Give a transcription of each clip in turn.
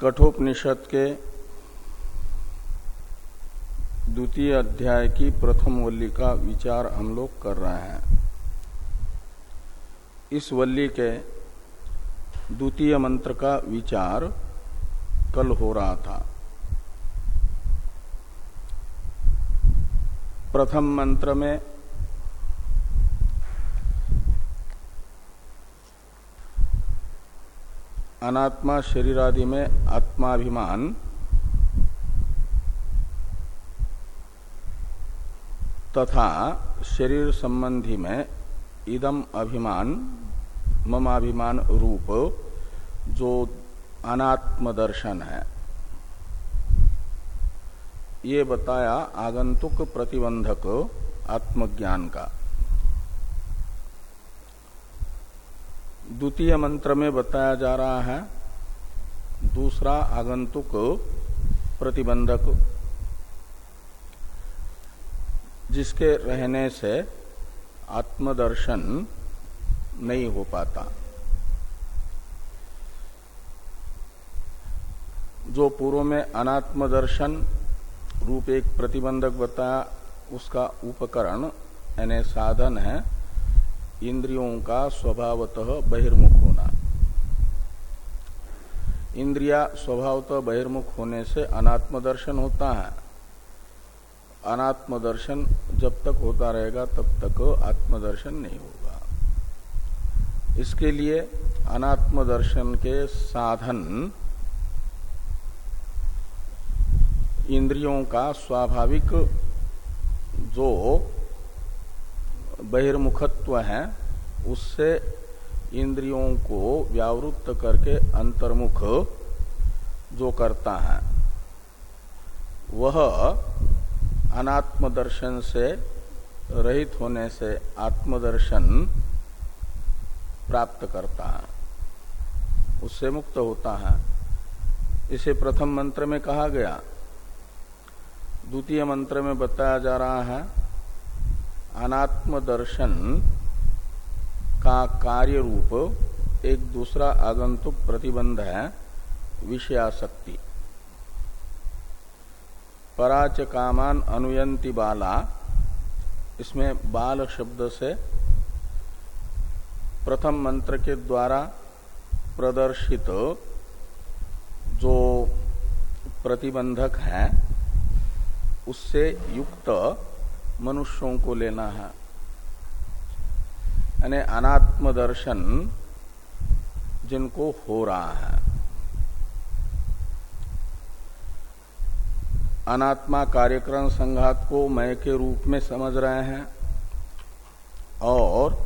कठोपनिषद के द्वितीय अध्याय की प्रथम वल्ली का विचार हम लोग कर रहे हैं। इस वल्ली के द्वितीय मंत्र का विचार कल हो रहा था। प्रथम मंत्र में अनात्मा शरीर आदि में आत्माभिमान। तथा शरीर संबंधी में इदम अभिमान, ममाभिमान रूप, जो अनात्म दर्शन है। ये बताया आगंतुक प्रतिबंधक आत्मज्ञान का। द्वितीय मंत्र में बताया जा रहा है, दूसरा आगंतुक प्रतिबंधक, जिसके रहने से आत्मदर्शन नहीं हो पाता। जो पूर्व में अनात्म दर्शन रूप एक प्रतिबंधक बताया, उसका उपकरण यानी साधन है इंद्रियों का स्वभावतः बहिर्मुख होना। इंद्रिया स्वभावतः बहिर्मुख होने से अनात्म दर्शन होता है। अनात्म दर्शन जब तक होता रहेगा, तब तक आत्मदर्शन नहीं होगा। इसके लिए अनात्म दर्शन के साधन इंद्रियों का स्वाभाविक जो बहिर्मुखत्व है, उससे इंद्रियों को व्यावृत्त करके अंतर्मुख जो करता है, वह अनात्म दर्शन से रहित होने से आत्मदर्शन प्राप्त करता है, उससे मुक्त होता है। इसे प्रथम मंत्र में कहा गया। द्वितीय मंत्र में बताया जा रहा है अनात्म दर्शन का कार्य रूप एक दूसरा आगंतुक प्रतिबंध है विषयाशक्ति पराच कामान अनुयंती बाला, इसमें बाल शब्द से प्रथम मंत्र के द्वारा प्रदर्शित जो प्रतिबंधक है, उससे युक्त मनुष्यों को लेना है। यानी अनात्म दर्शन जिनको हो रहा है। अनात्मा कार्यक्रम संघात को मय के रूप में समझ रहे हैं और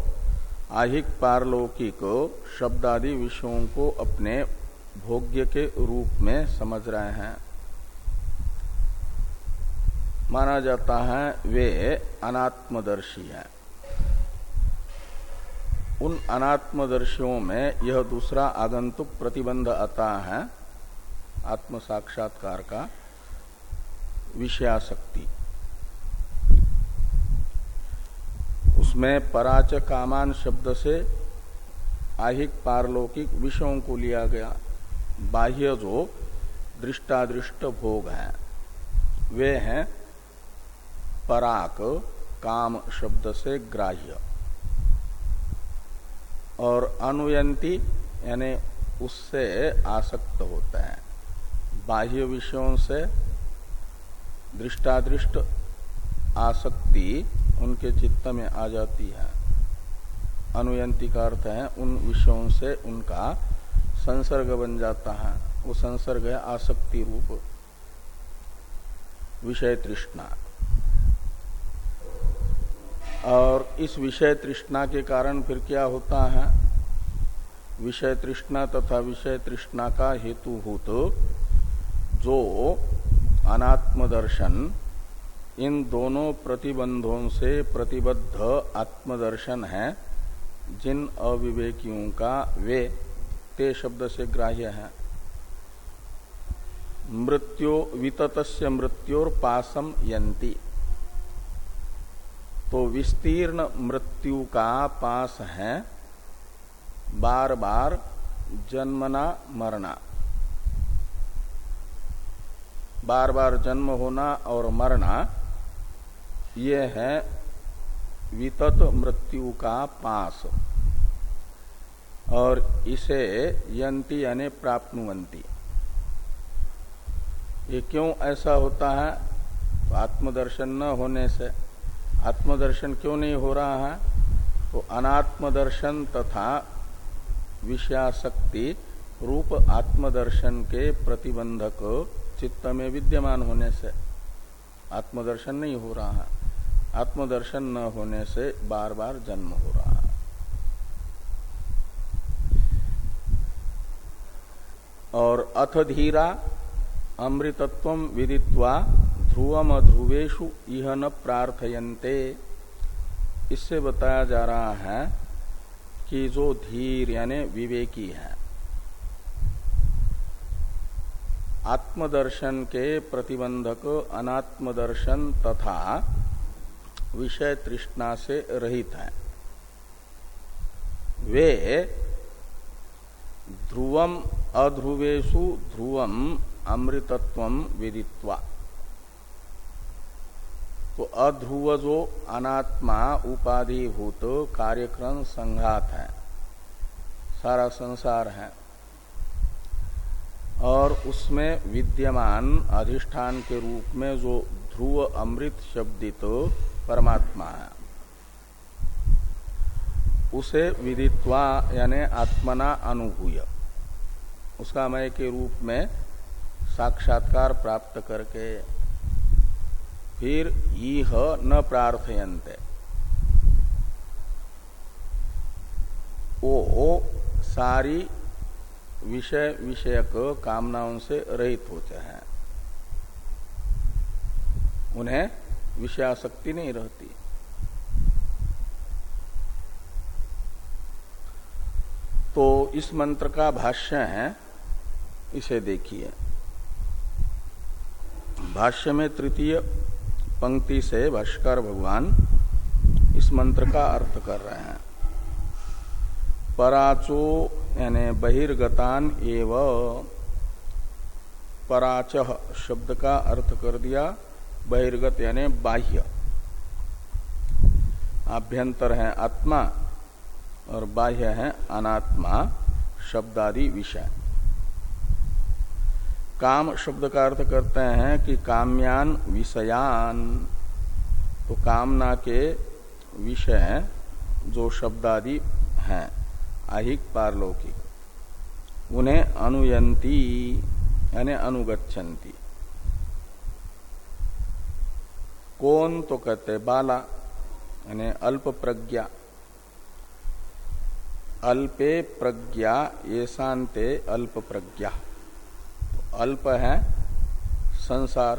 आहिक पारलौकिक शब्द आदि विषयों को अपने भोग्य के रूप में समझ रहे हैं। माना जाता है, वे अनात्मदर्शी हैं। उन अनात्मदर्शियों में यह दूसरा आगंतुक प्रतिबंध आता है आत्म साक्षात्कार का विषयाशक्ति उसमें पराच कामान शब्द से आहिक पारलौकिक विषयों को लिया गया, बाह्य जो दृष्टादृष्ट भोग हैं, वे हैं पराक, काम शब्द से ग्राह्य। और अनुयंती, यानी उससे आसक्त होते हैं। बाह्य विषयों से दृष्टादृष्ट आसक्ति उनके चित्त में आ जाती है। अनुयंती का अर्थ है, उन विषयों से उनका संसर्ग बन जाता है। वो संसर्ग है आसक्ति रूप। विषय तृष्णा। और इस विषय तृष्णा के कारण फिर क्या होता है? विषय तृष्णा तथा विषय तृष्णा का हेतु हो तो जो अनात्म दर्शन इन दोनों प्रतिबंधों से प्रतिबद्ध आत्मदर्शन है, जिन अविवेकियों का वे, ते शब्द से ग्राह्य है। मृत्यो वितत मृत्योर पासम यंती तो विस्तीर्ण मृत्यु का पास है। बार बार जन्मना मरना। बार बार जन्म होना और मरना, ये है वितत मृत्यु का पास। और इसे यंती यानी प्राप्नुवंती। ये क्यों ऐसा होता है? तो आत्मदर्शन न होने से। आत्मदर्शन क्यों नहीं हो रहा है? तो अनात्मदर्शन तथा विषयाशक्ति रूप आत्मदर्शन के प्रतिबंधक चित्त में विद्यमान होने से आत्मदर्शन नहीं हो रहा है। आत्मदर्शन न होने से बार बार जन्म हो रहा है। और अथ धीरा अमृतत्व विदित्वा ध्रुवम ध्रुवेशु इह न प्रार्थयन्ते। इससे बताया जा रहा है कि जो धीर यानी विवेकी है। आत्मदर्शन के प्रतिबंधक, अनात्मदर्शन तथा विषय तृष्णा से रहित है। वे ध्रुवम अध्रुवेशु ध्रुवम अमृतत्व विदित्वा। तो अध्रुव जो अनात्मा उपाधिभूत कार्यक्रम संघात है। सारा संसार है। और उसमें विद्यमान अधिष्ठान के रूप में जो ध्रुव अमृत शब्दित परमात्मा है, उसे विदित्वा यानी आत्मना अनुभूय। उसका मय के रूप में साक्षात्कार प्राप्त करके फिर यह न प्रार्थयंते वो सारी विषय विषयक कामनाओं से रहित होते हैं। उन्हें विषयाशक्ति नहीं रहती। तो इस मंत्र का भाष्य है, इसे देखिए। भाष्य में तृतीय पंक्ति से भाष्कर भगवान इस मंत्र का अर्थ कर रहे हैं। पराचो यानी बहिर्गतान एव। पराच शब्द का अर्थ कर दिया, बहिर्गत यानी बाह्य। आभ्यंतर है आत्मा और बाह्य है अनात्मा, शब्दादि विषय। काम शब्द का अर्थ करते हैं कि काम्यान विषयान। तो कामना के विषय हैं, जो शब्दादि हैं अहिक पारलौकिक। उन्हें अनुयंती, यानी अनुगछन्ति कौन तो कहते बाला, यानी अल्प प्रज्ञा। अल्पे प्रज्ञा ये शांते अल्प प्रज्ञा। अल्प है, संसार,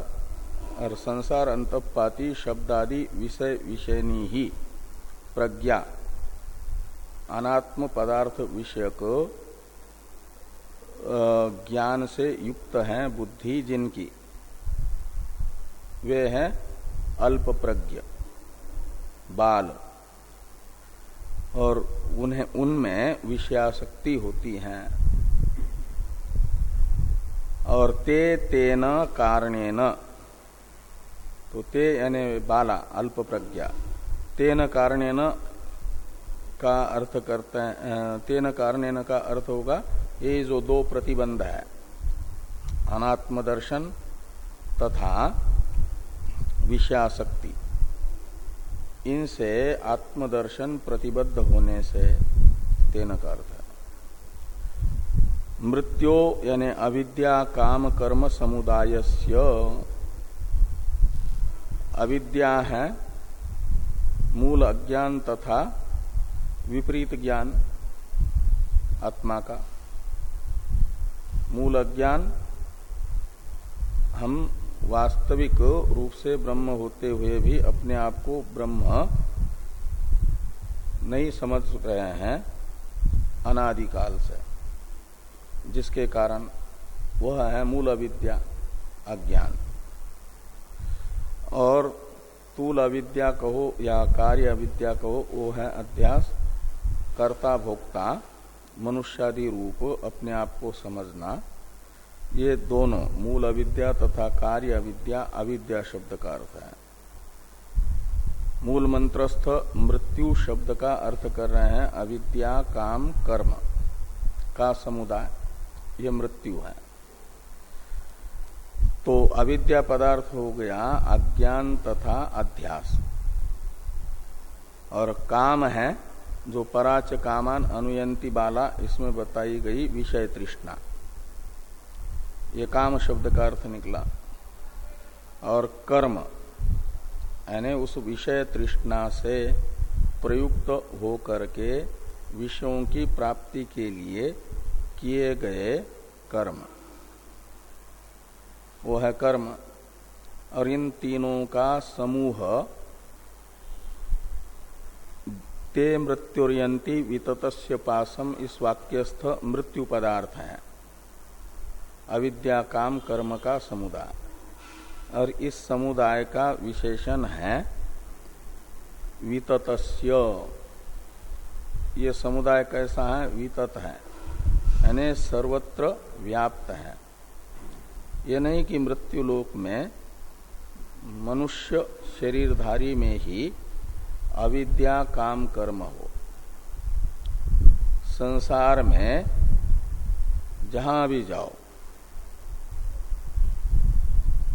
और संसार अंतपाती शब्दादि विषय विषयनी ही प्रज्ञा, अनात्म पदार्थ विषयक ज्ञान से युक्त हैं बुद्धि जिनकी। वे हैं अल्प प्रज्ञ, बाल, और उन्हें उनमें विषयाशक्ति होती है। और ते तेन कारणेन। तो ते यानी बाला अल्प प्रज्ञा तेन कारणेन का अर्थ करते हैं तेन कारणेन का अर्थ होगा, ये जो दो प्रतिबंध है अनात्म दर्शन तथा विषयाशक्ति इनसे आत्मदर्शन प्रतिबद्ध होने से तेन का अर्थ मृत्यो यानी अविद्या काम कर्म समुदाय अविद्या है मूल अज्ञान तथा विपरीत ज्ञान आत्मा का। मूल अज्ञान हम वास्तविक रूप से ब्रह्म होते हुए भी अपने आप को ब्रह्म नहीं समझ रहे हैं अनादिकाल से। जिसके कारण वह है मूल अविद्या अज्ञान। और तूल अविद्या कहो या कार्य अविद्या कहो, वो है अध्यास कर्ता भोक्ता मनुष्यादि रूप, अपने आप को समझना। ये दोनों मूल अविद्या तथा कार्य अविद्या अविद्या शब्द का अर्थ है। मूल मंत्रस्थ मृत्यु शब्द का अर्थ कर रहे हैं अविद्या, काम, कर्म का समुदाय। ये मृत्यु है। तो अविद्या पदार्थ हो गया, अज्ञान तथा अध्यास। और काम है, जो पराच कामान अनुयंती बाला, इसमें बताई गई विषय तृष्णा। ये काम शब्द का अर्थ निकला। और कर्म, यानी उस विषय तृष्णा से प्रयुक्त हो करके विषयों की प्राप्ति के लिए किए गए कर्म। वो है कर्म। और इन तीनों का समूह ते मृत्युर्यंती विततस्य पासम इस वाक्यस्थ मृत्यु पदार्थ है। अविद्या काम कर्म का समुदाय। और इस समुदाय का विशेषण है विततस्य। ये समुदाय कैसा है? वितत है। यानी सर्वत्र व्याप्त है। ये नहीं कि मृत्यु लोक में मनुष्य शरीरधारी में ही अविद्या काम कर्म हो। संसार में जहाँ भी जाओ,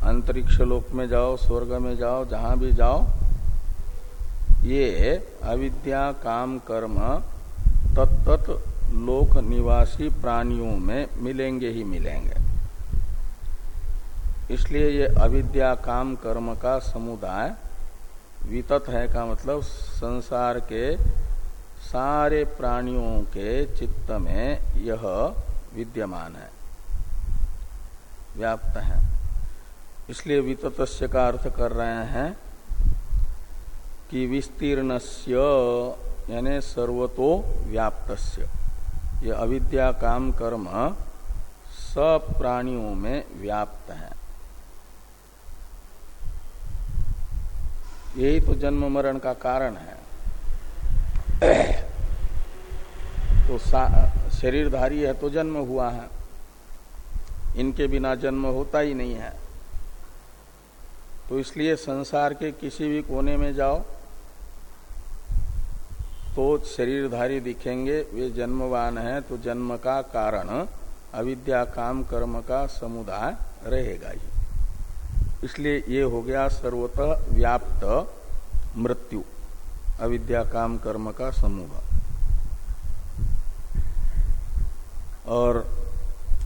अंतरिक्ष लोक में जाओ, स्वर्ग में जाओ, जहाँ भी जाओ, ये अविद्या, काम, कर्म तत्त लोक निवासी प्राणियों में मिलेंगे ही मिलेंगे। इसलिए ये अविद्या काम कर्म का समुदाय वितत है का मतलब संसार के सारे प्राणियों के चित्त में यह विद्यमान है। व्याप्त है। इसलिए विततस्य का अर्थ कर रहे हैं कि विस्तीर्ण यानी सर्वतो व्याप्तस्य। ये अविद्या काम कर्म सब प्राणियों में व्याप्त है। यही तो जन्म मरण का कारण है। तो शरीरधारी है तो जन्म हुआ है। इनके बिना जन्म होता ही नहीं है। तो इसलिए संसार के किसी भी कोने में जाओ तो शरीरधारी दिखेंगे वे जन्मवान है तो जन्म का कारण अविद्या काम कर्म का समुदाय रहेगा ही। इसलिए ये हो गया सर्वतः व्याप्त मृत्यु अविद्या काम कर्म का समूह। और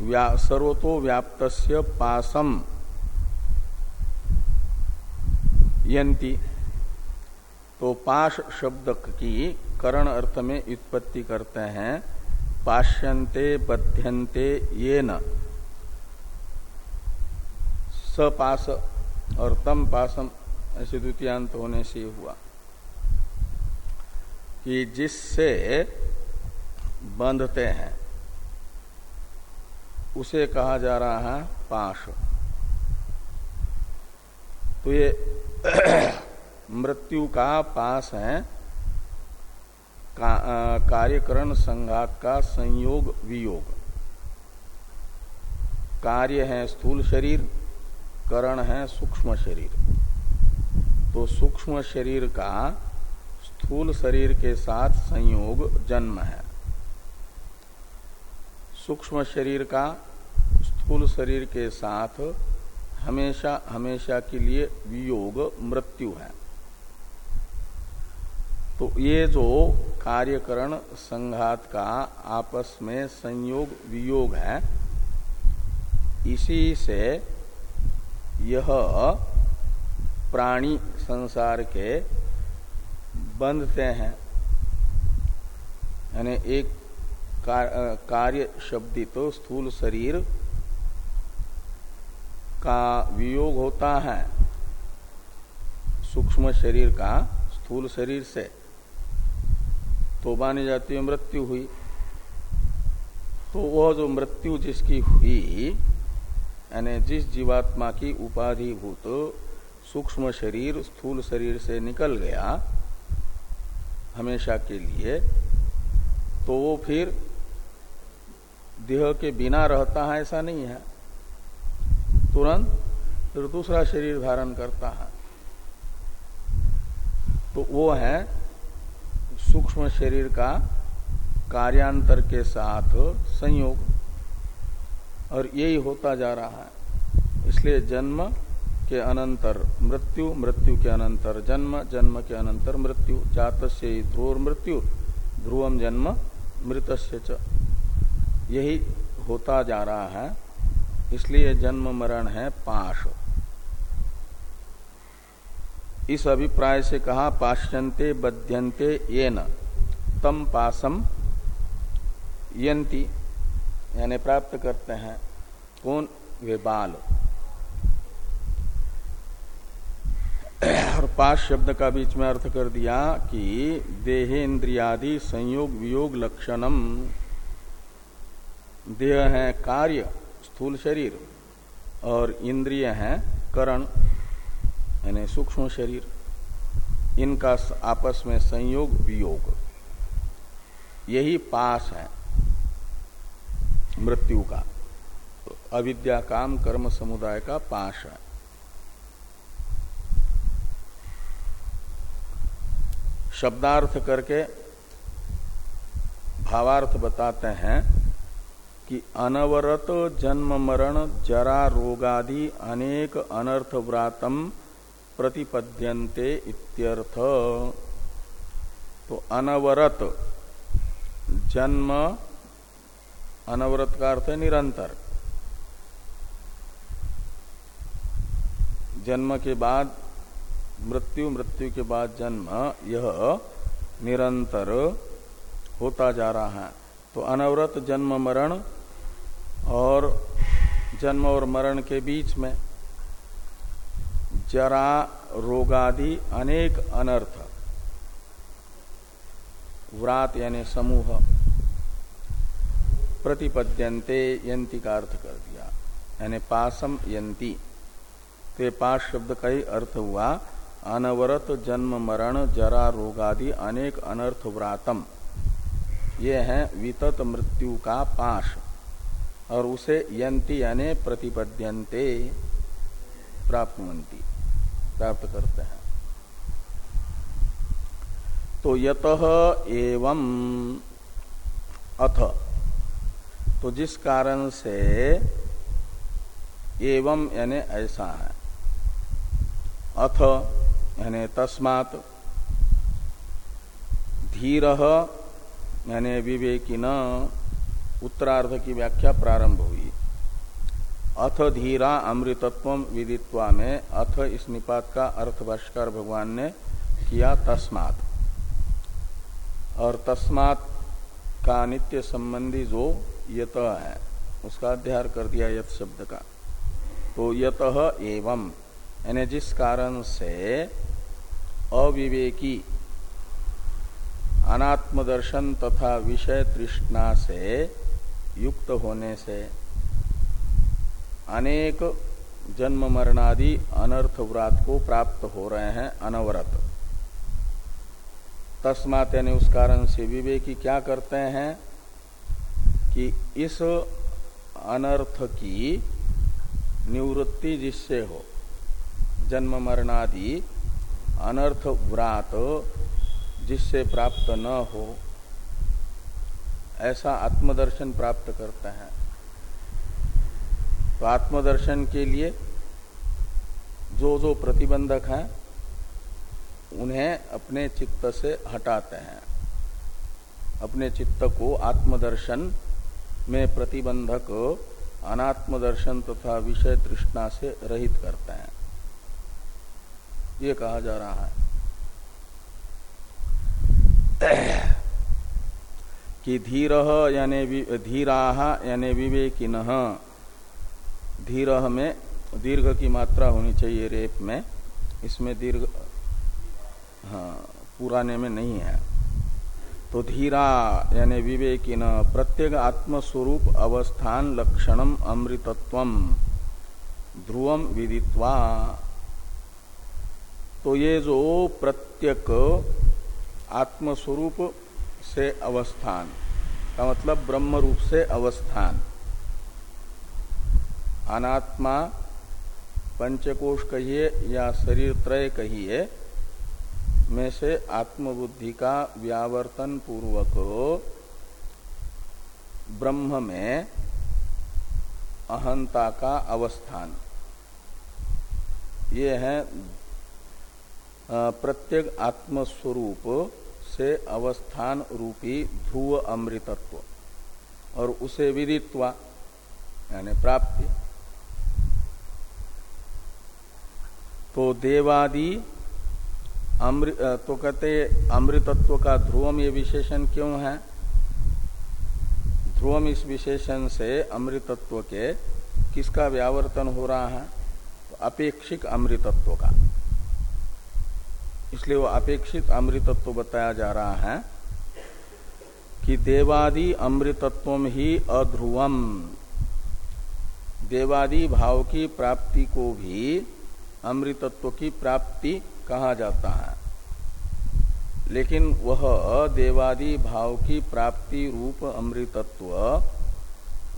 व्या, सर्वतो व्याप्त पासम यंती तो पाश शब्द की करण अर्थ में उत्पत्ति करते हैं। पाश्यंते बध्यंते ये न सपास और तम पासम ऐसे द्वितीयांत होने से हुआ कि जिससे बंधते हैं, उसे कहा जा रहा है पाश। तो ये मृत्यु का पास है। कार्यकरण संघात का संयोग वियोग। कार्य है स्थूल शरीर, करण है सूक्ष्म शरीर। तो सूक्ष्म शरीर का स्थूल शरीर के साथ संयोग जन्म है। सूक्ष्म शरीर का स्थूल शरीर के साथ हमेशा हमेशा के लिए वियोग मृत्यु है। तो ये जो कार्यकरण संघात का आपस में संयोग वियोग है, इसी से यह प्राणी संसार के बंधते हैं। यानी एक कार्य शब्दित तो स्थूल शरीर का वियोग होता है, सूक्ष्म शरीर का स्थूल शरीर से। तो मानी जाती है मृत्यु हुई। तो वह जो मृत्यु जिसकी हुई, यानी जिस जीवात्मा की उपाधिभूत सूक्ष्म शरीर, स्थूल शरीर से निकल गया हमेशा के लिए तो वो फिर देह के बिना रहता है, ऐसा नहीं है। तुरंत फिर दूसरा शरीर धारण करता है। तो वो है सूक्ष्म शरीर का कार्यांतर के साथ संयोग। और यही होता जा रहा है। इसलिए जन्म के अनंतर मृत्यु मृत्यु के अनंतर जन्म जन्म के अनंतर मृत्यु जात से ध्रुव मृत्यु ध्रुवम जन्म मृत यही होता जा रहा है। इसलिए जन्म मरण है पाश। इस अभिप्राय से कहा पाश्यंते बध्यंते ये न तम पासम यंती यानी प्राप्त करते हैं, कौन? वे बाल। और पास शब्द का बीच में अर्थ कर दिया कि देहेन्द्रियादि संयोग वियोग लक्षणम, देह है कार्य, स्थूल शरीर, और इंद्रिय है करण। यानी सूक्ष्म शरीर, इनका आपस में संयोग वियोग। यही पास है मृत्यु का। अविद्या काम, कर्म समुदाय का पाश है। शब्दार्थ करके भावार्थ बताते हैं कि अनवरत जन्म मरण, जरा रोगादि अनेक अनर्थ व्रातम प्रतिपद्यन्ते इत्यर्थ। तो अनवरत, जन्म, अनवरत का अर्थ है निरंतर। जन्म के बाद, मृत्यु मृत्यु के बाद जन्म, यह निरंतर होता जा रहा है। तो अनवरत जन्म मरण और जन्म और मरण के बीच में जरा रोगादि अनेक अनर्थ। व्रात यानी समूह प्रतिपद्यंते यंती का अर्थ कर दिया। यानी पासम यंती ते पास शब्द का ही अर्थ हुआ, अनवरत जन्म मरण जरा रोगादि अनेक अनर्थ व्रातम। ये है वितत मृत्यु का पाश और उसे यंती यानी प्रतिपद्यंते प्राप्त प्राप्त करते हैं। तो यत एवं अथ। तो जिस कारण से एवं यानी ऐसा है। अथ यानी तस्मात धीर यानी विवेकिन उत्तरार्ध की व्याख्या प्रारंभ हुई। अथ धीरा अमृतत्व विदित्वा में। अथ इस निपात का अर्थ भाष्कर भगवान ने किया तस्मात। और तस्मात का नित्य संबंधी जो यत है, उसका अध्यार कर दिया यत शब्द का। तो यत एवं। यानी जिस कारण से अविवेकी, अनात्मदर्शन तथा विषय तृष्णा से युक्त होने से अनेक जन्म मरणादि अनर्थ व्रात को प्राप्त हो रहे हैं, अनवरत। तस्मात यानी उस कारण से विवेकी क्या करते हैं कि इस अनर्थ की निवृत्ति जिससे हो, जन्म मरणादि अनर्थ व्रात जिससे प्राप्त न हो, ऐसा आत्मदर्शन प्राप्त करते हैं। तो आत्मदर्शन के लिए जो जो प्रतिबंधक हैं, उन्हें अपने चित्त से हटाते हैं। अपने चित्त को आत्मदर्शन में प्रतिबंधक, अनात्मदर्शन तथा विषय तृष्णा से रहित करते हैं। ये कहा जा रहा है कि धीर यानी धीरा यानी विवेकिन धीर में, दीर्घ की मात्रा होनी चाहिए रेप में। इसमें दीर्घ हाँ पुराने में नहीं है। तो धीरा, यानी विवेकिन, प्रत्येक आत्मस्वरूप अवस्थान लक्षणम अमृतत्व ध्रुवम विदित्वा। तो ये जो प्रत्यक आत्मस्वरूप से अवस्थान, का मतलब ब्रह्म रूप से अवस्थान। अनात्मा पंचकोश कहिए या शरीर त्रय कहिए, में से आत्मबुद्धि का व्यावर्तन पूर्वक ब्रह्म में अहंता का अवस्थान। ये है प्रत्येक आत्मस्वरूप से अवस्थान रूपी ध्रुव अमृतत्व और उसे विदित्वा, यानी प्राप्ति। तो देवादि अमृत तो कहते अमृतत्व का ध्रुवम ये विशेषण क्यों है? ध्रुवम इस विशेषण से अमृतत्व के किसका व्यावर्तन हो रहा है? तो अपेक्षिक अमृतत्व का। इसलिए वो अपेक्षित अमृतत्व बताया जा रहा है कि देवादि अमृतत्व ही अध्रुवम। देवादि भाव की प्राप्ति को भी अमृतत्व की प्राप्ति कहा जाता है। लेकिन वह देवादि भाव की प्राप्ति रूप अमृतत्व,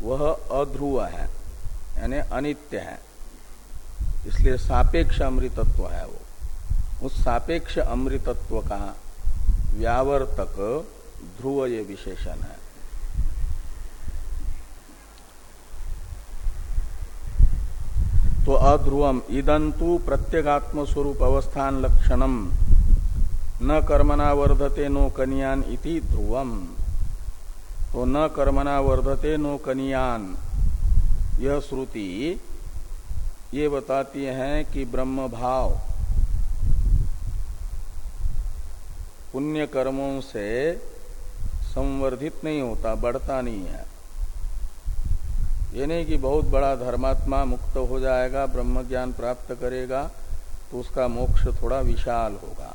वह अध्रुव है, यानी अनित्य है। इसलिए सापेक्ष अमृतत्व है वो। उस सापेक्ष अमृतत्व का व्यावर्तक ध्रुव ये विशेषण है। तो अध्रुवम इदंतु प्रत्येगात्म स्वरूप अवस्थान लक्षणम। न कर्मणा वर्धते नो कनियान इति ध्रुवम। तो न कर्मणा वर्धते नो कनियान। यह श्रुति ये बताती है कि ब्रह्म भाव पुण्य कर्मों से संवर्धित नहीं होता, बढ़ता नहीं है। ये नहीं कि बहुत बड़ा धर्मात्मा मुक्त हो जाएगा ब्रह्म ज्ञान प्राप्त करेगा तो उसका मोक्ष थोड़ा विशाल होगा।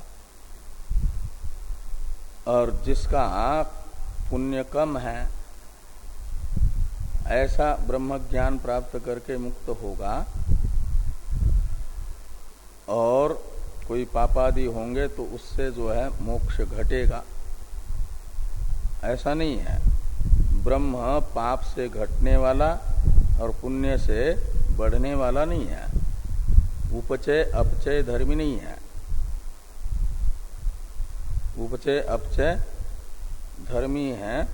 और जिसका पुण्य कम है, ऐसा ब्रह्म ज्ञान प्राप्त करके मुक्त होगा। और कोई पापादि होंगे तो उससे जो है मोक्ष घटेगा। ऐसा नहीं है। ब्रह्म पाप से घटने वाला और पुण्य से बढ़ने वाला नहीं है। उपचय, अपचय धर्मी नहीं है। उपचय, अपचय धर्मी है।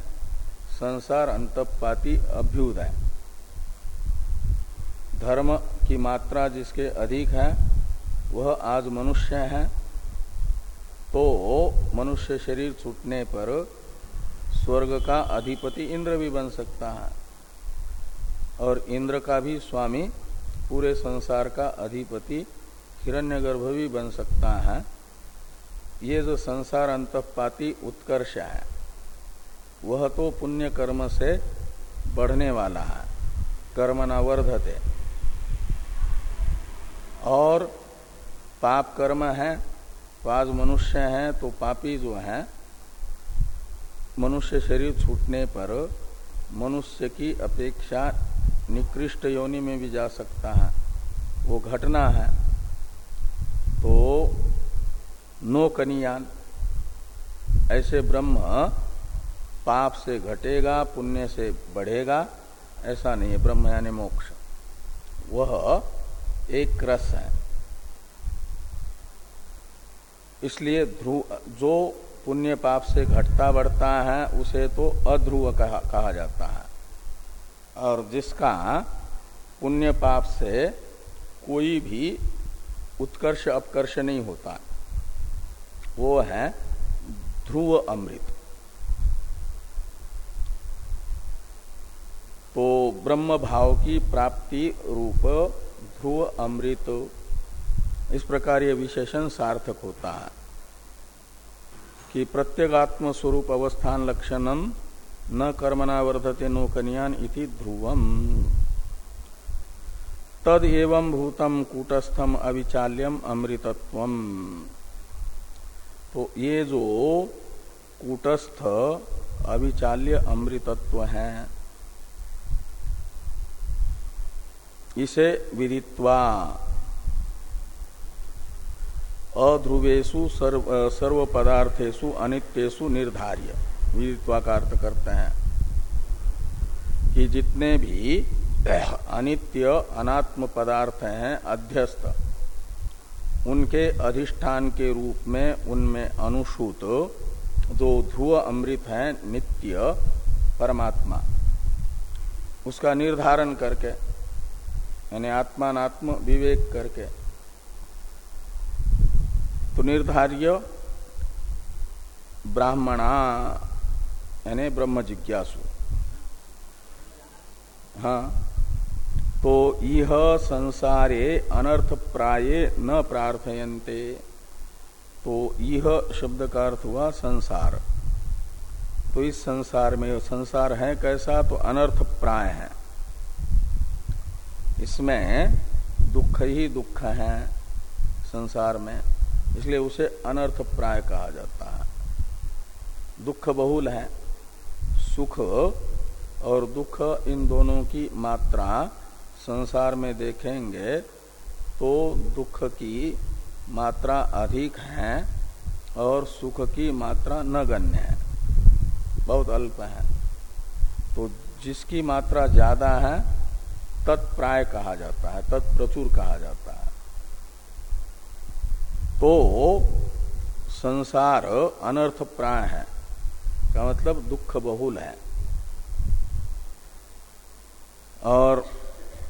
संसार अंतपाती अभ्युदय धर्म की मात्रा जिसके अधिक है, वह आज मनुष्य है। तो मनुष्य शरीर छूटने पर स्वर्ग का अधिपति इंद्र भी बन सकता है। और इंद्र का भी स्वामी पूरे संसार का अधिपति हिरण्यगर्भ भी बन सकता है। ये जो संसार अंतपाती उत्कर्ष है, वह तो पुण्य कर्म से बढ़ने वाला है। कर्म न वर्धते। और पाप कर्म है आज मनुष्य हैं तो पापी जो है मनुष्य शरीर छूटने पर मनुष्य की अपेक्षा निकृष्ट योनि में भी जा सकता है। वो घटना है। तो नो कनियान ऐसे ब्रह्म पाप से घटेगा, पुण्य से बढ़ेगा, ऐसा नहीं है। ब्रह्म यानी मोक्ष। वह एक रस है। इसलिए ध्रुव, जो पुण्य पाप से घटता बढ़ता है उसे तो अध्रुव कहा, कहा जाता है। और जिसका पुण्य पाप से कोई भी उत्कर्ष अपकर्ष नहीं होता वो है ध्रुव अमृत। तो ब्रह्म भाव की प्राप्ति रूप ध्रुव अमृत इस प्रकार ये विशेषण सार्थक होता है। कि प्रत्येगात्म स्वरूप अवस्थान लक्षणम न कर्मणा वर्धते नो कन्यान इति ध्रुवम। तद एवं भूतम कूटस्थम अविचाल्यम अमृतत्व तो ये जो कूटस्थ अविचाल्य अमृतत्व है, इसे विदित्वा अध्रुवेशु सर्व, सर्व पदार्थेशु अनित्येशु निर्धार्य। विदित्वा का अर्थ करते हैं कि जितने भी अनित्य अनात्म पदार्थ हैं अध्यस्त उनके अधिष्ठान के रूप में उनमें अनुसूत जो ध्रुव अमृत है नित्य परमात्मा उसका निर्धारण करके यानी आत्मात्म विवेक करके तो निर्धार्य ब्राह्मणा, यानी ब्रह्म जिज्ञासु। हाँ तो यह संसारे अनर्थ प्राये न प्रार्थयन्ते तो यह शब्द का अर्थ हुआ संसार। तो इस संसार में संसार है कैसा? तो अनर्थ प्राय है। इसमें दुख ही दुख है संसार में। इसलिए उसे अनर्थ प्राय कहा जाता है। दुख बहुल है, सुख और दुख इन दोनों की मात्रा संसार में देखेंगे तो दुख की मात्रा अधिक है और सुख की मात्रा नगण्य है। बहुत अल्प है। तो जिसकी मात्रा ज़्यादा है तत्प्राय कहा जाता है तत्प्रचुर कहा जाता है। तो संसार अनर्थ प्राय है, का मतलब दुख बहुल है। और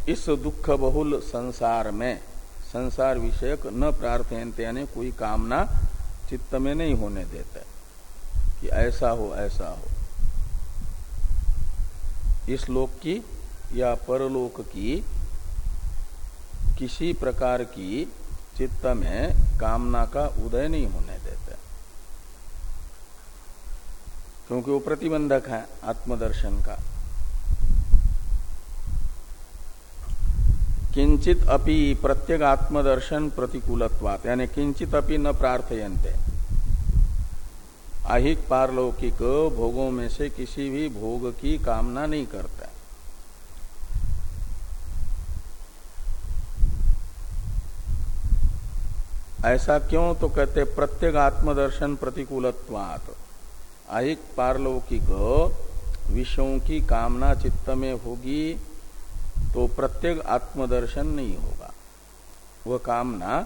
इस दुख बहुल संसार में, संसार विषयक न प्रार्थयंत यानी कोई कामना चित्त में नहीं होने देते, कि ऐसा हो ऐसा हो। इस लोक की या परलोक की किसी प्रकार की चित्त में कामना का उदय नहीं होने देते। क्योंकि वो प्रतिबंधक है आत्मदर्शन का। किंचित अपि प्रत्येक आत्मदर्शन प्रतिकूलत्वात, यानी किंचित अपि न प्रार्थयंते अहिक पारलौकिक भोगों में से किसी भी भोग की कामना नहीं करता। ऐसा क्यों तो कहते प्रत्येक आत्मदर्शन प्रतिकूलत्वात। अहिक पारलौकिक विषयों की कामना चित्त में होगी तो प्रत्येक आत्मदर्शन नहीं होगा। वह कामना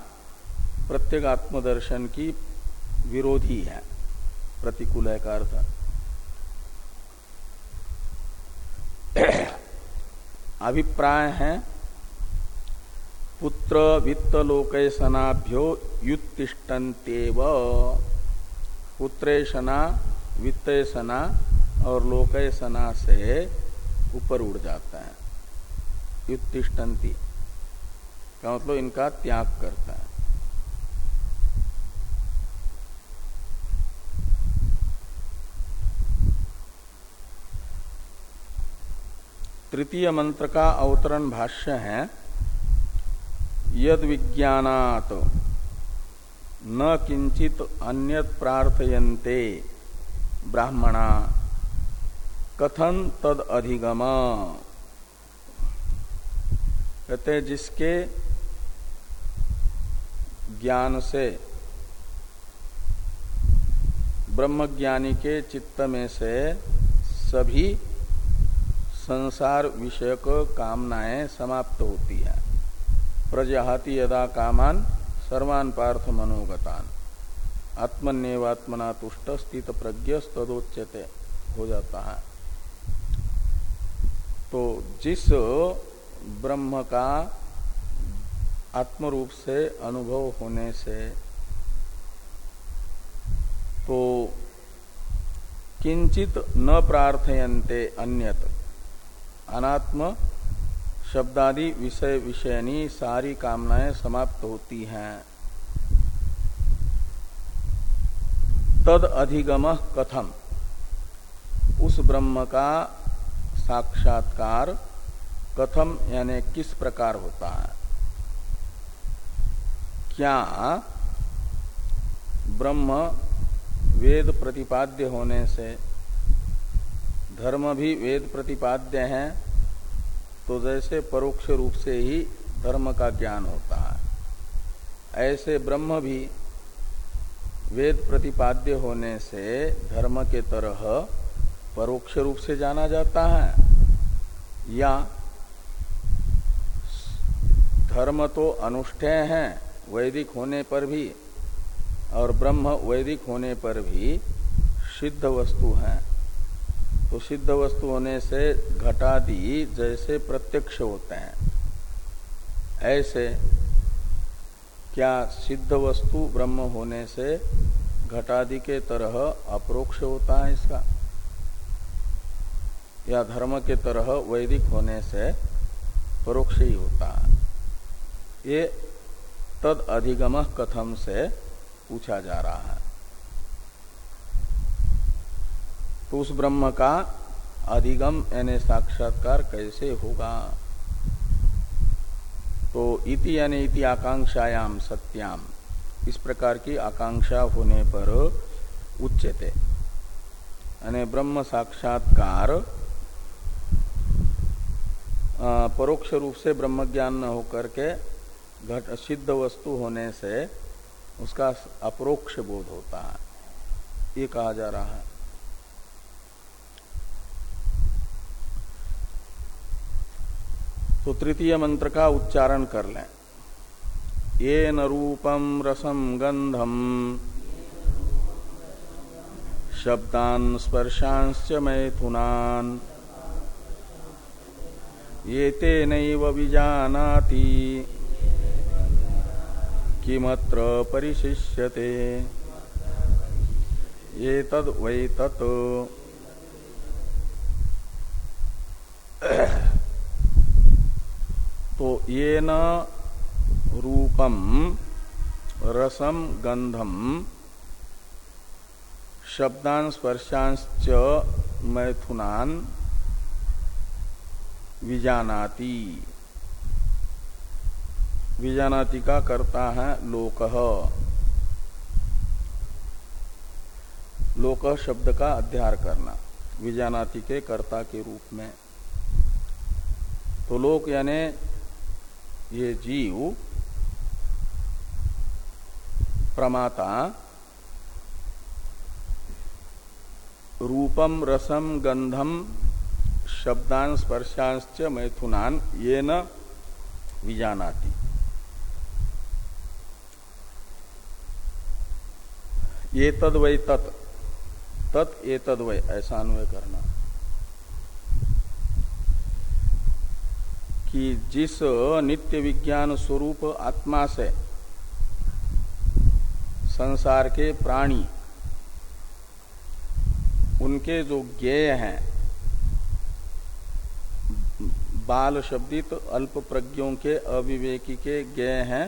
प्रत्येक आत्मदर्शन की विरोधी है, प्रतिकूल है का अर्थ। अभिप्राय है पुत्र वित्त लोकेशनाभ्यो युत्तिष्ठन्तेव पुत्रेशना, वित्तेशना और लोकेशना से ऊपर उड़ जाता है। युत्तिष्ठन्ति का मतलब इनका त्याग करता है। तृतीय मंत्र का अवतरण भाष्य है। यद विज्ञात न किंचित अन्यत प्रार्थयन्ते ब्राह्मणा कथन तद अधिगम कहते जिसके ज्ञान से, ब्रह्मज्ञानी के चित्त में से सभी संसार विषयक कामनाएँ समाप्त होती है। प्रजहाति यदा कामान, सर्वान पार्थ मनोगतान। आत्मन्यवात्मना तुष्ट स्थित प्रज्ञ तदोच्यते हो जाता है। तो जिस ब्रह्म का आत्म रूप से अनुभव होने से तो किंचित न प्रार्थयन्ते अन्यत। अनात्म शब्दादि विषय विषयनी सारी कामनाएँ समाप्त होती हैं। तद अधिगम कथम। उस ब्रह्म का साक्षात्कार कथम यानी किस प्रकार होता है? क्या ब्रह्म वेद प्रतिपाद्य होने से धर्म भी वेद प्रतिपाद्य है? तो जैसे परोक्ष रूप से ही धर्म का ज्ञान होता है। ऐसे ब्रह्म भी वेद प्रतिपाद्य होने से धर्म के तरह परोक्ष रूप से जाना जाता है। या धर्म तो अनुष्ठेय है, वैदिक होने पर भी, और ब्रह्म वैदिक होने पर भी सिद्ध वस्तु है। तो सिद्ध वस्तु होने से घटादि जैसे प्रत्यक्ष होते हैं। ऐसे क्या सिद्ध वस्तु ब्रह्म होने से घटादि के तरह अप्रोक्ष होता है इसका? या धर्म के तरह वैदिक होने से परोक्ष ही होता है? ये तद अधिगम कथम से पूछा जा रहा है। तो उस ब्रह्म का अधिगम यानी साक्षात्कार कैसे होगा? तो इति यानी इति आकांक्षायाम सत्याम इस प्रकार की आकांक्षा होने पर उच्चते। यानी ब्रह्म साक्षात्कार परोक्ष रूप से ब्रह्म ज्ञान न होकर के घट, सिद्ध वस्तु होने से उसका अपरोक्ष बोध होता है। ये कहा जा रहा है। तो तृतीय मंत्र का उच्चारण कर लें। ये न रूपम रसम गंधम शब्दान स्पर्शांश्च मैथुनान ये ते नैव किमत्र परिशिष्यते ये तद वै तत्। तो ये न रूपम रसम गंधम शब्दान स्पर्शांश्च मैथुनान विजानाति। विजानाति का करता है लोक। लोक शब्द का अध्यार करना, विजानाति के कर्ता के रूप में। तो लोक यानी ये जीव प्रमाता रूपम, रसम, गंधम, शब्दान, स्पर्शांश्च, मैथुनान ये न विजानाति। ये तद वै तत् तत्, ये तद वै ऐसा अन्वय करना। कि जिस नित्य विज्ञान स्वरूप आत्मा से संसार के प्राणी, उनके जो ज्ञेय हैं, बाल शब्दित अल्प प्रज्ञों के अविवेकी के ज्ञेय हैं,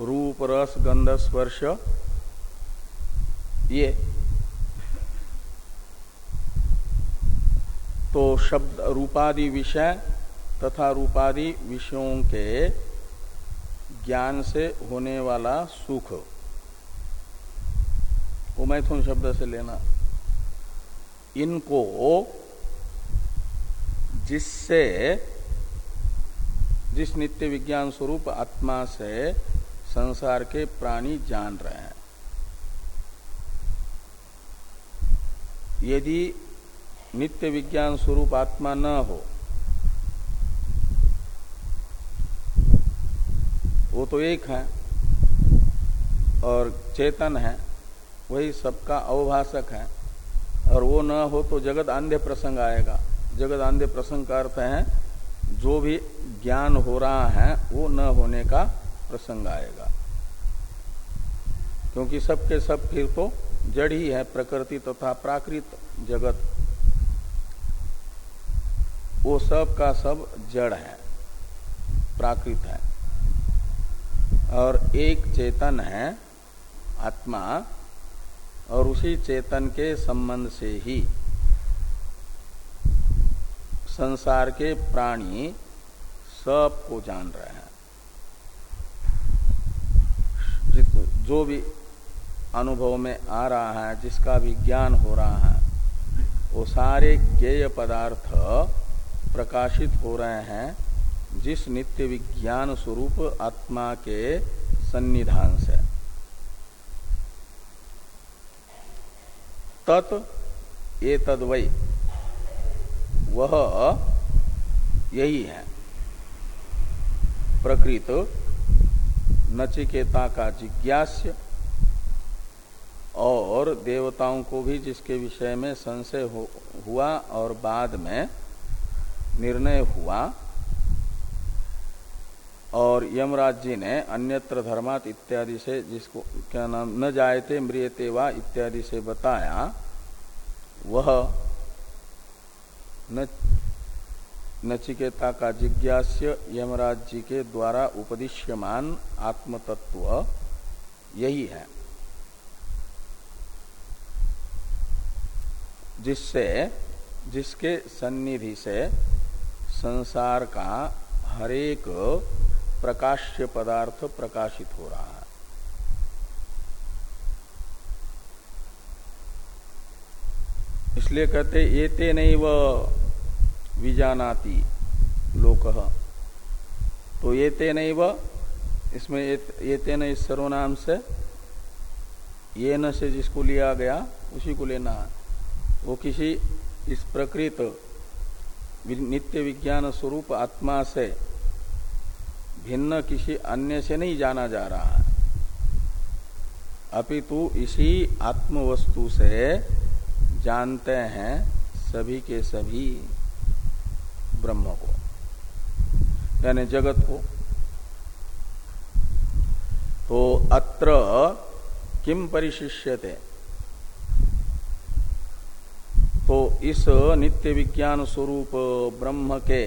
रूप, रस, गंध, स्पर्श, ये। तो शब्द रूपादि विषय तथा रूपादि विषयों के ज्ञान से होने वाला सुख। वो मैथुन शब्द से लेना। इनको जिससे, जिस नित्य विज्ञान स्वरूप आत्मा से संसार के प्राणी जान रहे हैं। यदि नित्य विज्ञान स्वरूप आत्मा न हो तो एक है और चेतन है, वही सबका अवभाषक है। और वो न हो तो जगत आंध्य प्रसंग आएगा। जगत आंध्य प्रसंग का अर्थ है, जो भी ज्ञान हो रहा है, वो न होने का प्रसंग आएगा। क्योंकि सबके सब फिर तो जड़ ही है, प्रकृति तथा तो प्राकृत जगत। वो सब का सब जड़ है, प्राकृत है। और एक चेतन है, आत्मा, और उसी चेतन के संबंध से ही संसार के प्राणी सबको जान रहे हैं। जो भी अनुभव में आ रहा है, जिसका भी ज्ञान हो रहा है, वो सारे ज्ञेय पदार्थ प्रकाशित हो रहे हैं। जिस नित्य विज्ञान स्वरूप आत्मा के सन्निधान से। तत् ये तदवई वह यही है। प्रकृत नचिकेता का जिज्ञास्य और देवताओं को भी जिसके विषय में संशय हुआ और बाद में निर्णय हुआ और यमराज जी ने अन्यत्र धर्मात इत्यादि से जिसको, क्या नाम, न जायते मृियते वा इत्यादि से बताया, वह न, नचिकेता का जिज्ञास्य यमराज जी के द्वारा उपदिश्यमान आत्मतत्व यही है। जिससे, जिसके सन्निधि से संसार का हरेक प्रकाश्य पदार्थ प्रकाशित हो रहा है। इसलिए कहते ये ते नहीं व विजानाति लोक। तो ये ते नहीं व इसमें ये ते नहीं सर्वनाम से ये न से जिसको लिया गया, उसी को लेना है। वो किसी इस प्रकृत नित्य विज्ञान स्वरूप आत्मा से भिन्न किसी अन्य से नहीं जाना जा रहा है। अपितु इसी आत्म वस्तु से जानते हैं सभी के सभी ब्रह्म को, यानी जगत को। तो अत्र किम परिशिष्यते? तो इस नित्य विज्ञान स्वरूप ब्रह्म के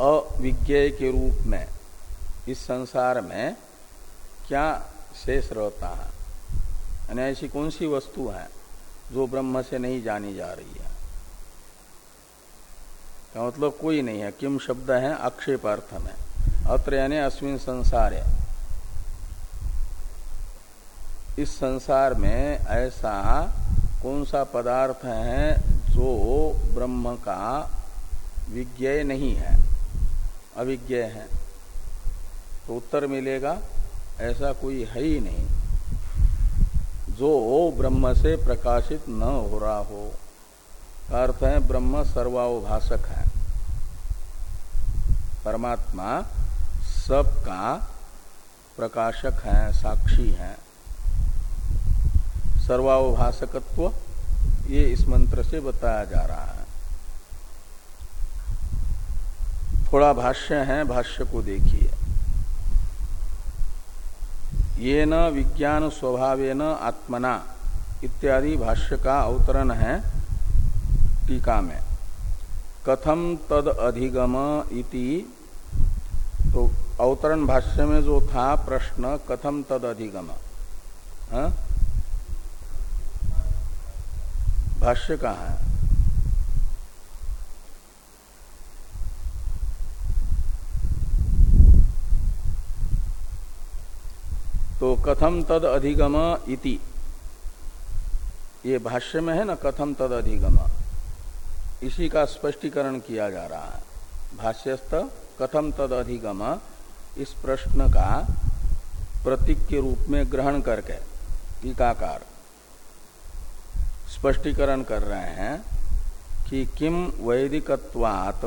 अविज्ञ के रूप में इस संसार में क्या शेष रहता है? यानी ऐसी कौन सी वस्तु है जो ब्रह्म से नहीं जानी जा रही है? का मतलब कोई नहीं है? किम शब्द है? अक्षेप अर्थ में। अत्र यानी अश्विन संसार। है इस संसार में ऐसा कौन सा पदार्थ है जो ब्रह्म का विज्ञेय नहीं है? अविज्ञ है। तो उत्तर मिलेगा, ऐसा कोई है ही नहीं। जो ब्रह्म से प्रकाशित न हो रहा हो। का अर्थ है, ब्रह्म सर्वावभाषक है। परमात्मा सबका प्रकाशक है, साक्षी है। सर्वावभाषकत्व ये इस मंत्र से बताया जा रहा है। थोड़ा भाष्य है, भाष्य को देखिए। ये न विज्ञान स्वभावेन आत्मना इत्यादि भाष्य का अवतरण है टीका में। कथम तद अधिगम इति। तो अवतरण भाष्य में जो था प्रश्न, कथम तद अधिगम हाँ? भाष्य कहा है? तो कथम तद अधिगम इति। ये भाष्य में है ना, कथम तद अधिगम। इसी का स्पष्टीकरण किया जा रहा है। भाष्यस्त कथम तद अधिगम, इस प्रश्न का प्रतीक के रूप में ग्रहण करके टीकाकार स्पष्टीकरण कर रहे हैं कि किम वैदिकत्वात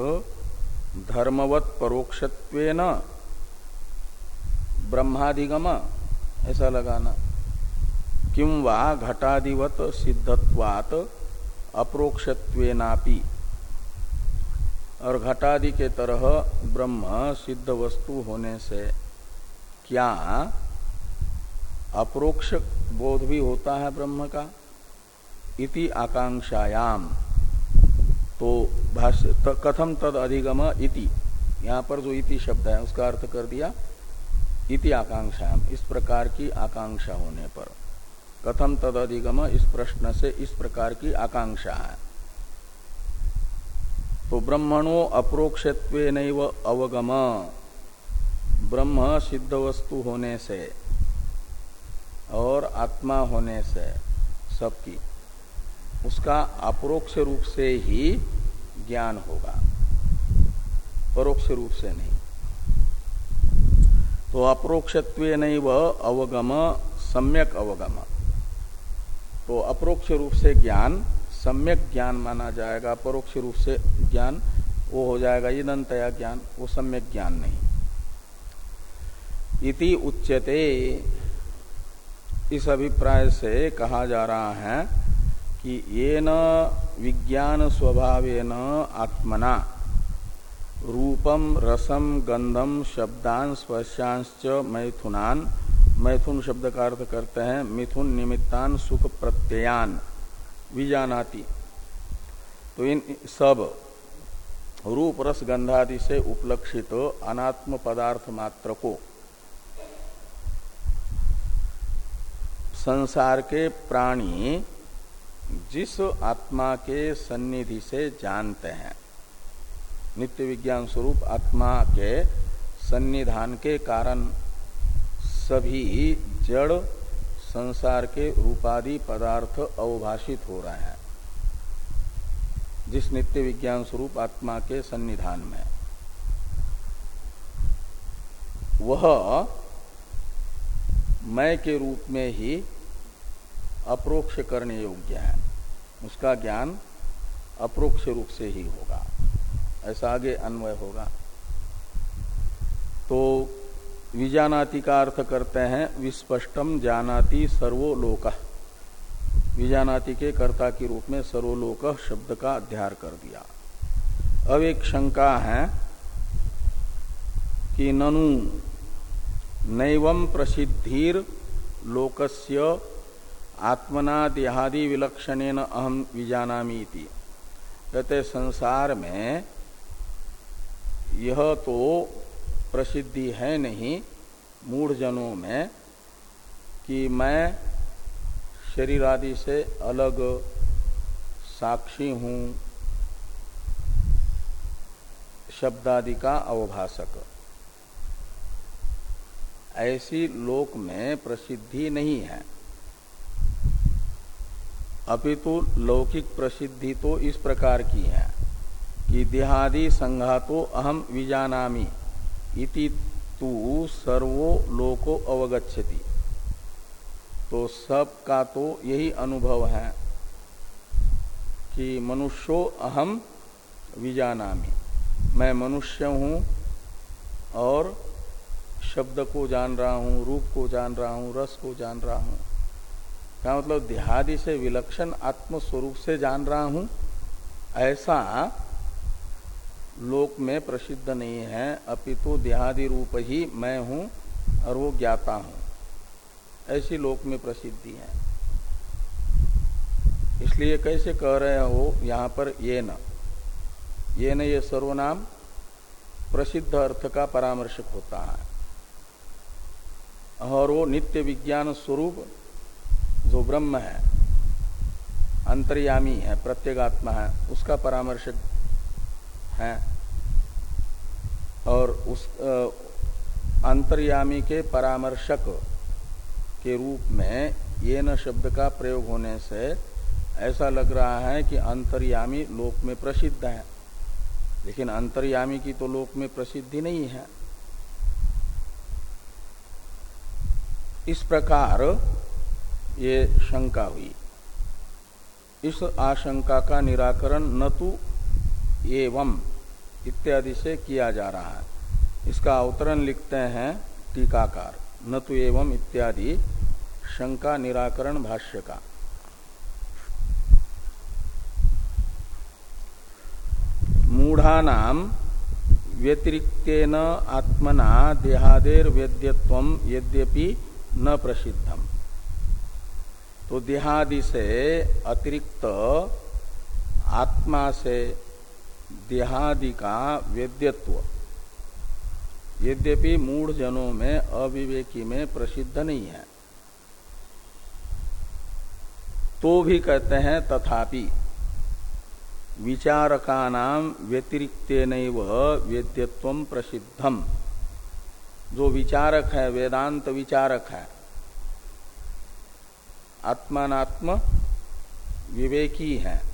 धर्मवत परोक्षत्वेन ब्रह्माधिगम। ऐसा लगाना। किम वा घटादिवत सिद्धत्वात अप्रोक्षत्वेनापि। और घटादि के तरह ब्रह्म सिद्ध वस्तु होने से क्या अप्रोक्ष बोध भी होता है ब्रह्म का? इति आकांक्षायाम। तो भाष्य कथम तद अधिगम इति? यहाँ पर जो इति शब्द है, उसका अर्थ कर दिया। इति आकांक्षा इस प्रकार की आकांक्षा होने पर। कथम तद अधिगम इस प्रश्न से इस प्रकार की आकांक्षा है। तो ब्रह्मणो अप्रोक्षत्व अवगम। ब्रह्म सिद्ध वस्तु होने से और आत्मा होने से सबकी। उसका अप्रोक्ष रूप से ही ज्ञान होगा। परोक्ष रूप से नहीं। तो अप्रोक्षत्व अवगम, सम्यक अवगम। तो अप्रोक्ष रूप से ज्ञान, सम्यक ज्ञान माना जाएगा। परोक्ष रूप से ज्ञान, वो हो जाएगा ईदंतया ज्ञान, वो सम्यक ज्ञान नहीं। इति उच्यते। इस अभिप्राय से कहा जा रहा है कि ये न विज्ञान स्वभावेन आत्मना। रूपम रसम गंधम शब्दान स्पर्शांश मैथुनान। मैथुन शब्द का अर्थ करते हैं, मिथुन निमित्तान, सुख प्रत्ययान। विजानाति। तो इन सब, रूप, रस गंधादि से उपलक्षित अनात्म पदार्थ मात्र को। संसार के प्राणी जिस आत्मा के सन्निधि से जानते हैं। नित्य विज्ञान स्वरूप आत्मा के सन्निधान के कारण सभी जड़ संसार के रूपादि पदार्थ अवभाषित हो रहे हैं। जिस नित्य विज्ञान स्वरूप आत्मा के सन्निधान में। वह मैं के रूप में ही अप्रोक्ष करने योग्य है। उसका ज्ञान अप्रोक्ष रूप से ही होगा। ऐसा आगे अन्वय होगा। तो विजानाति का अर्थ करते हैं, विस्पष्टम जानाति सर्वोलोक। विजानाति के कर्ता के रूप में सर्वोलोक शब्द का अध्यार कर दिया। अब एक शंका है कि ननु नैवम प्रसिद्धिर लोकस्य आत्मना देहादि विलक्षण अहम विजानामी कहते संसार में यह तो प्रसिद्धि है नहीं मूढ़जनों में कि मैं शरीर आदि से अलग साक्षी हूँ। शब्दादि का अवभाषक। ऐसी लोक में प्रसिद्धि नहीं है। अपितु लौकिक प्रसिद्धि तो इस प्रकार की है। कि देहादि संघातो अहम विजानामी इति तू सर्वो लोको अवगछति तो सब का तो यही अनुभव है कि मनुष्यो अहम विजानामी। मैं मनुष्य हूँ और शब्द को जान रहा हूँ, रूप को जान रहा हूँ, रस को जान रहा हूँ। क्या मतलब? देहादि से विलक्षण आत्म स्वरूप से जान रहा हूँ। ऐसा लोक में प्रसिद्ध नहीं है, अपितु देहादि रूप ही मैं हूँ और वो ज्ञाता हूँ। ऐसी लोक में प्रसिद्धि है। इसलिए कैसे कह रहे हो, यहाँ पर ये न। ये न ये सर्वनाम प्रसिद्ध अर्थ का परामर्शक होता है। और वो नित्य विज्ञान स्वरूप जो ब्रह्म है, अंतर्यामी है, प्रत्येगात्मा है, उसका परामर्शक है। और उस अंतर्यामी के परामर्शक के रूप में ये न शब्द का प्रयोग होने से ऐसा लग रहा है कि अंतर्यामी लोक में प्रसिद्ध है। लेकिन अंतर्यामी की तो लोक में प्रसिद्धि नहीं है। इस प्रकार ये शंका हुई। इस आशंका का निराकरण न तो एवं इत्यादि से किया जा रहा है। इसका अवतरण लिखते हैं टीकाकार। न तो एवं इत्यादि शंका निराकरण भाष्य का। मूढ़ानाम व्यतिरिक्तेन आत्मना देहादेर वेद्यत्व यद्यपि न प्रसिद्धम। तो देहादि से अतिरिक्त आत्मा से देहादि का वेद्यत्व। यद्यपि मूढ़ जनों में अविवेकी में प्रसिद्ध नहीं है। तो भी कहते हैं तथापि विचारका नाम व्यतिरिक्त वेद्यत्व प्रसिद्धम। जो विचारक है, वेदांत विचारक है आत्मात्म विवेकी है।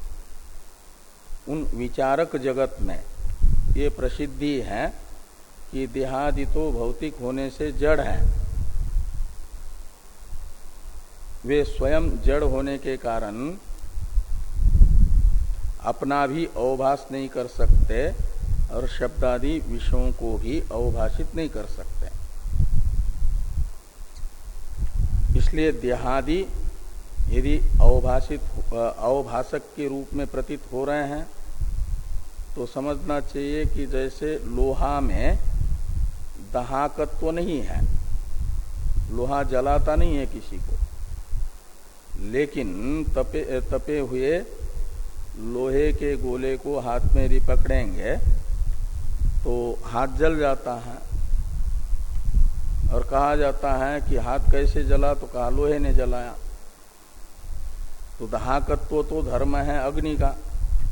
उन विचारक जगत में ये प्रसिद्धि है कि देहादि तो भौतिक होने से जड़ है। वे स्वयं जड़ होने के कारण अपना भी अवभास नहीं कर सकते और शब्दादि विषयों को भी अवभाषित नहीं कर सकते। इसलिए देहादि यदि अवभाषित अवभाषक के रूप में प्रतीत हो रहे हैं तो समझना चाहिए कि जैसे लोहा में दहाकत्व तो नहीं है, लोहा जलाता नहीं है किसी को, लेकिन तपे तपे हुए लोहे के गोले को हाथ में यदि पकड़ेंगे तो हाथ जल जाता है। और कहा जाता है कि हाथ कैसे जला तो कहा लोहे ने जलाया। तो दहाकत्व तो धर्म है अग्नि का,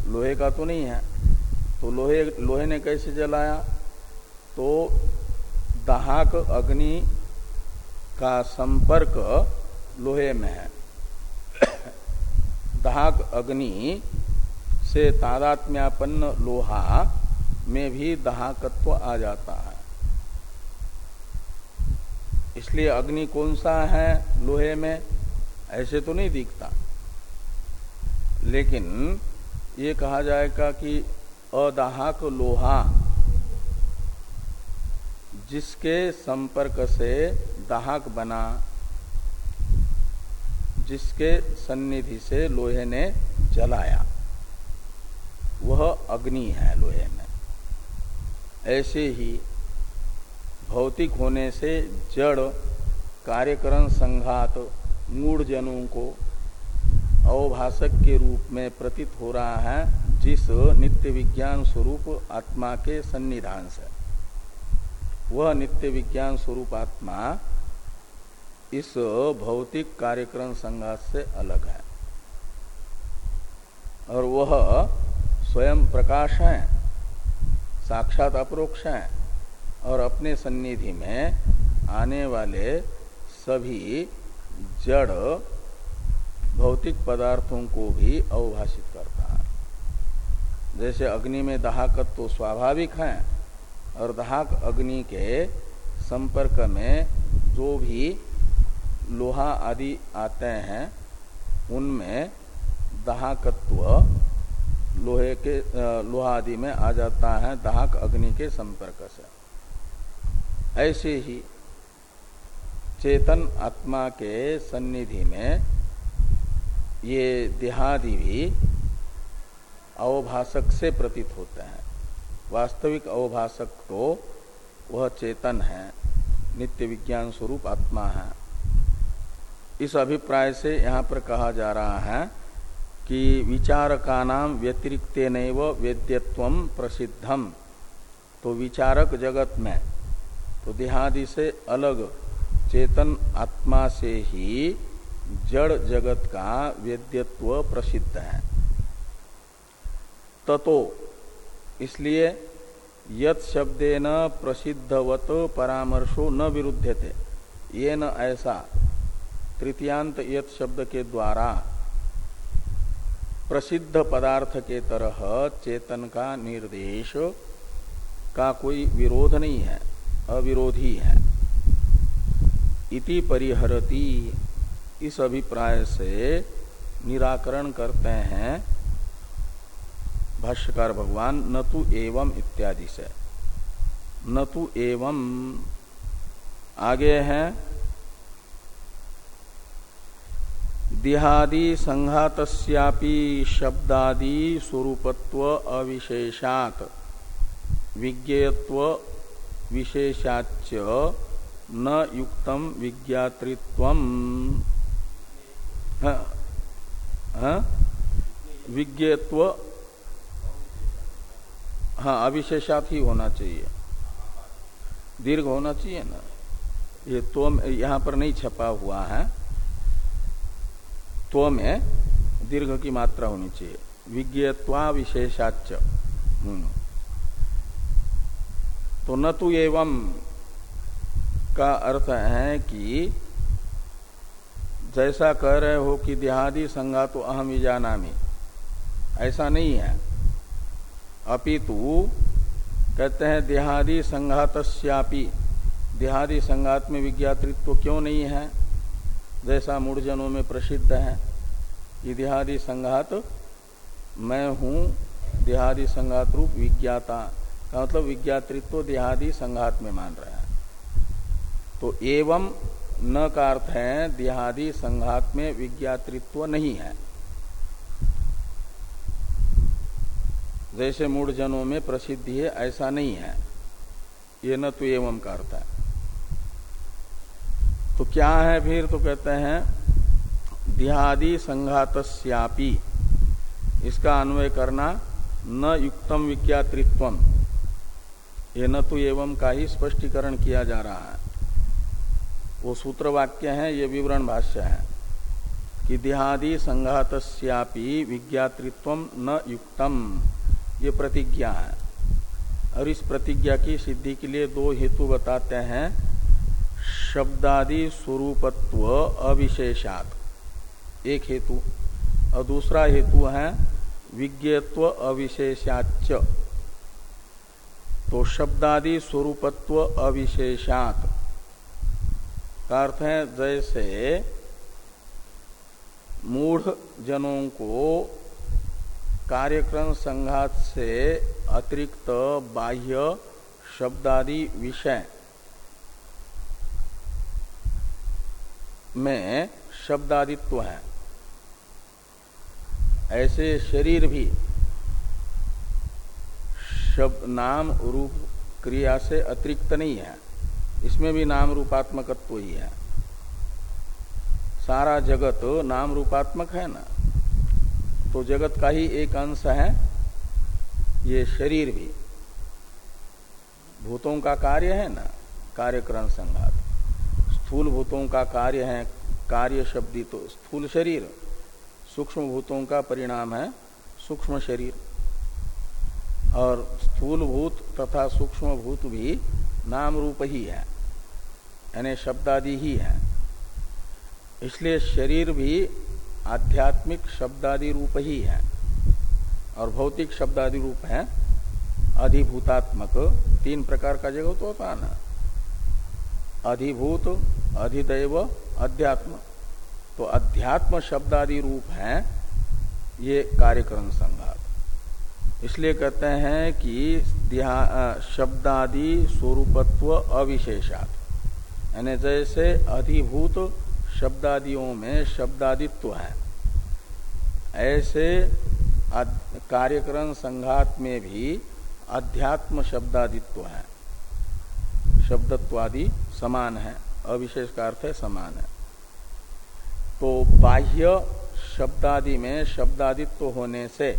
लोहे का तो नहीं है। तो लोहे लोहे ने कैसे जलाया? तो दहाक अग्नि का संपर्क लोहे में है। दहाक अग्नि से तादात्म्यापन्न लोहा में भी दहाकत्व आ जाता है। इसलिए अग्नि कौन सा है लोहे में? ऐसे तो नहीं दिखता। लेकिन ये कहा जाएगा कि अदाहक लोहा, जिसके संपर्क से दाहक बना, जिसके सन्निधि से लोहे ने जलाया। वह अग्नि है लोहे में। ऐसे ही भौतिक होने से जड़ कार्यकरण संघात मूढ़ जनों को अवभाषक के रूप में प्रतीत हो रहा है। जिस नित्य विज्ञान स्वरूप आत्मा के सन्निधान से। वह नित्य विज्ञान स्वरूप आत्मा इस भौतिक कार्यक्रम संघात से अलग है। और वह स्वयं प्रकाश है, साक्षात अप्रोक्ष है, और अपने सन्निधि में आने वाले सभी जड़ भौतिक पदार्थों को भी अवभाषित जैसे अग्नि में दाहकत्व तो स्वाभाविक है, और दहाक अग्नि के संपर्क में जो भी लोहा आदि आते हैं, उनमें दहाकत्व लोहे के लोहा आदि में आ जाता है दहाक अग्नि के संपर्क से। ऐसे ही चेतन आत्मा के सन्निधि में ये देहादि भी अवभाषक से प्रतीत होते हैं। वास्तविक अवभाषक तो वह चेतन है, नित्य विज्ञान स्वरूप आत्मा है। इस अभिप्राय से यहाँ पर कहा जा रहा है कि विचारका नाम व्यतिरिक्त वेद्यत्व प्रसिद्धम। तो विचारक जगत में तो देहादि से अलग चेतन आत्मा से ही जड़ जगत का वेद्यत्व प्रसिद्ध है। ततो। इसलिए यत शब्देन प्रसिद्धवत परामर्शो न विरुद्धते ये न ऐसा तृतीयांत यत शब्द के द्वारा प्रसिद्ध पदार्थ के तरह चेतन का निर्देश का कोई विरोध नहीं है, अविरोधी है। इति परिहरती। इस अभिप्राय से निराकरण करते हैं भाष्यकार भगवान, न तो एवं इत्यादि से। न तो एवं। आगे है। देहादि संघातस्यापि शब्दादि स्वरूपत्व अविशेषात। विज्ञेयत्व विशेषाच न युक्तम विज्ञातृत्व विज्ञेयत्व हाँ अविशेषात ही होना चाहिए। दीर्घ होना चाहिए ना। ये तो यहाँ पर नहीं छपा हुआ है। तो में दीर्घ की मात्रा होनी चाहिए। विज्ञत्वा विशेषाच। तो न तो एवं का अर्थ है कि जैसा कह रहे हो कि देहादि संगा तो अहम जाना ऐसा नहीं है। अपितु कहते हैं, देहादि संघातस्यापि। देहादि संघात में विज्ञातृत्व क्यों नहीं है? जैसा मूर्जनों में प्रसिद्ध है ये देहादि संघात, मैं हूँ देहादि संघात रूप विज्ञाता। का मतलब विज्ञातृत्व देहादि संघात में मान रहे हैं। तो एवं न का अर्थ है, देहादि संघात में विज्ञातृत्व नहीं है। जैसे मूढ़ जनों में प्रसिद्धि है, ऐसा नहीं है। ये न तो एवं का अर्थ है। तो क्या है फिर? तो कहते हैं देहादि संघातस्यापि। इसका अन्वय करना, न युक्तम विज्ञातृत्व ये न तो एवं का ही स्पष्टीकरण किया जा रहा है। वो सूत्र वाक्य है, ये विवरण भाष्य है। कि देहादि संघातस्यापि विज्ञातृत्व न युक्तम। ये प्रतिज्ञा है। और इस प्रतिज्ञा की सिद्धि के लिए दो हेतु बताते हैं। शब्दादि स्वरूपत्व अविशेषात। एक हेतु। और दूसरा हेतु है विज्ञत्व अविशेषाच तो शब्दादि स्वरूपत्व अविशेषात। का अर्थ है, जैसे मूढ़ जनों को कार्यक्रम संघात से अतिरिक्त बाह्य शब्दादि विषय में शब्दादित्व है। ऐसे शरीर भी शब्द नाम, रूप, क्रिया से अतिरिक्त नहीं है। इसमें भी नाम रूपात्मकत्व ही है। सारा जगत नाम रूपात्मक है ना? तो जगत का ही एक अंश है। ये शरीर भी। भूतों का कार्य है ना? कार्यक्रम संघात। स्थूल भूतों का कार्य है, कार्य शब्दी तो स्थूल शरीर। सूक्ष्म भूतों का परिणाम है सूक्ष्म शरीर। और स्थूल भूत तथा सूक्ष्म भूत भी नाम रूप ही है, यानी शब्दादि ही है। इसलिए शरीर भी आध्यात्मिक शब्दादि रूप ही है और भौतिक शब्दादि रूप है अधिभूतात्मक। तीन प्रकार का जगत तो होता है। ना अधिभूत, अधिदैव, अध्यात्म। तो अध्यात्म शब्दादि रूप है ये कार्यक्रम संघात। इसलिए कहते हैं कि शब्दादि स्वरूपत्व अविशेषात। यानी जैसे अधिभूत शब्दादियों में शब्दादित्व है। ऐसे कार्यक्रम संघात में भी अध्यात्म शब्दादित्व है। शब्दत्वादि समान है, अविशेष का अर्थ है समान है। तो बाह्य शब्दादि में शब्दादित्व होने से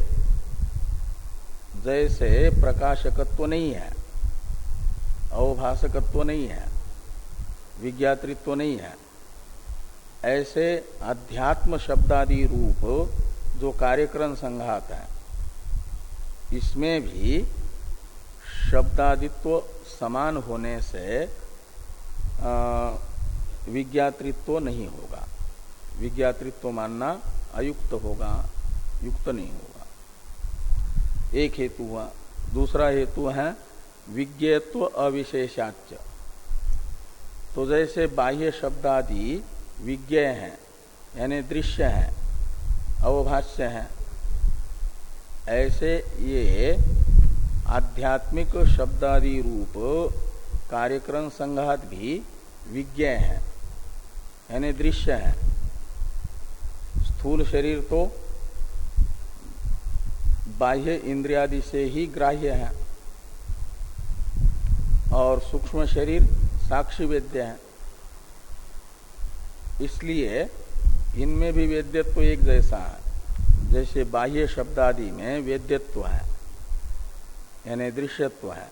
जैसे प्रकाशकत्व नहीं है, अवभाषकत्व नहीं है, विज्ञातृत्व नहीं है ऐसे अध्यात्म शब्दादि रूप जो कार्यक्रम संघात है, इसमें भी शब्दादित्व समान होने से विज्ञातृत्व नहीं होगा। विज्ञातृत्व मानना अयुक्त होगा, युक्त नहीं होगा। एक हेतु हुआ। दूसरा हेतु है विज्ञत्व अविशेषाच तो जैसे बाह्य शब्दादि विज्ञ हैं, यानी दृश्य हैं, अवभाष्य हैं। ऐसे ये आध्यात्मिक शब्दादि रूप कार्यक्रम संघात भी विज्ञ है, यानी दृश्य है। स्थूल शरीर तो बाह्य इंद्रियादि से ही ग्राह्य है, और सूक्ष्म शरीर साक्षी वेद्य है। इसलिए इनमें भी वेद्यत्व एक जैसा है। जैसे बाह्य शब्दादि में वेद्यत्व है, यानी दृश्यत्व है।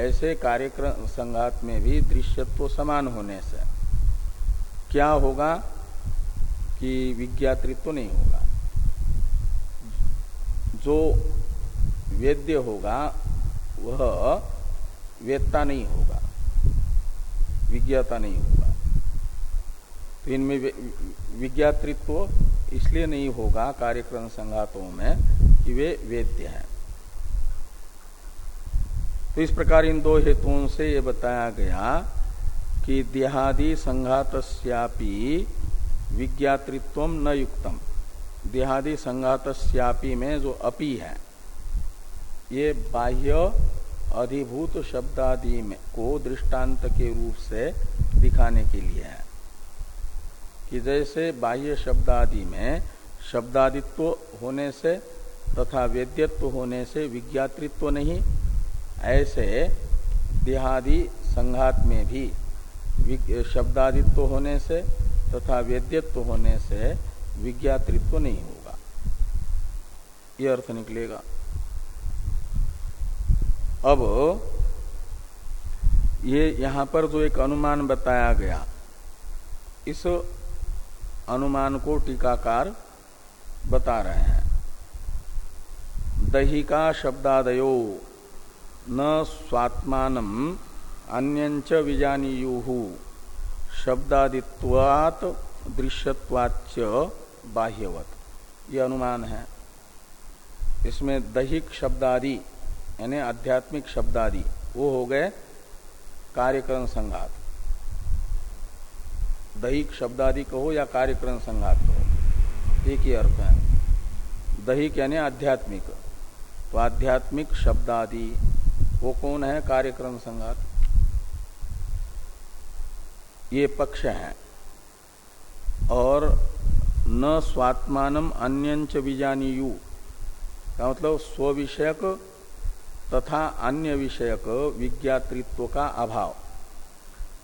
ऐसे कार्यक्रम संघात में भी दृश्यत्व समान होने से क्या होगा कि विज्ञातृत्व नहीं होगा। जो वेद्य होगा, वह वेदता नहीं होगा, विज्ञाता नहीं होगा। तो इनमें विज्ञातृत्व इसलिए नहीं होगा कार्यक्रम संघातों में कि वे वेद्य हैं। तो इस प्रकार इन दो हेतुओं से ये बताया गया कि देहादि संघातस्यापि विज्ञातृत्व न युक्तम। देहादि संघातस्यापि में जो अपि है, ये बाह्य अधिभूत शब्दादि में को दृष्टांत के रूप से दिखाने के लिए है। कि जैसे बाह्य शब्दादि में शब्दादित्व होने से तथा वेद्यत्व होने से विज्ञातृत्व नहीं, ऐसे देहादि संघात में भी शब्दादित्व होने से तथा वेद्यत्व होने से विज्ञातृत्व नहीं होगा। ये अर्थ निकलेगा। अब ये यहाँ पर जो एक अनुमान बताया गया, इस अनुमान को टीकाकार बता रहे हैं। दहिका शब्दादयो न स्वात्मान अन्यंच विजानीयु शब्दादित्वात दृश्यवाच बाह्यवत। ये अनुमान है। इसमें दैहिक शब्दादि, यानी आध्यात्मिक शब्दादि, वो हो गए कार्यक्रम संघात। दैहिक शब्दादि कहो या कार्यक्रम संघात कहो? एक ही अर्थ है। दैहिक यानी आध्यात्मिक। तो आध्यात्मिक शब्दादि, वो कौन है कार्यक्रम संघात? ये पक्ष है। और न स्वात्मान अन्यंच बीजानीयु। का मतलब स्व विषयक तथा अन्य विषयक विज्ञातृत्व का अभाव।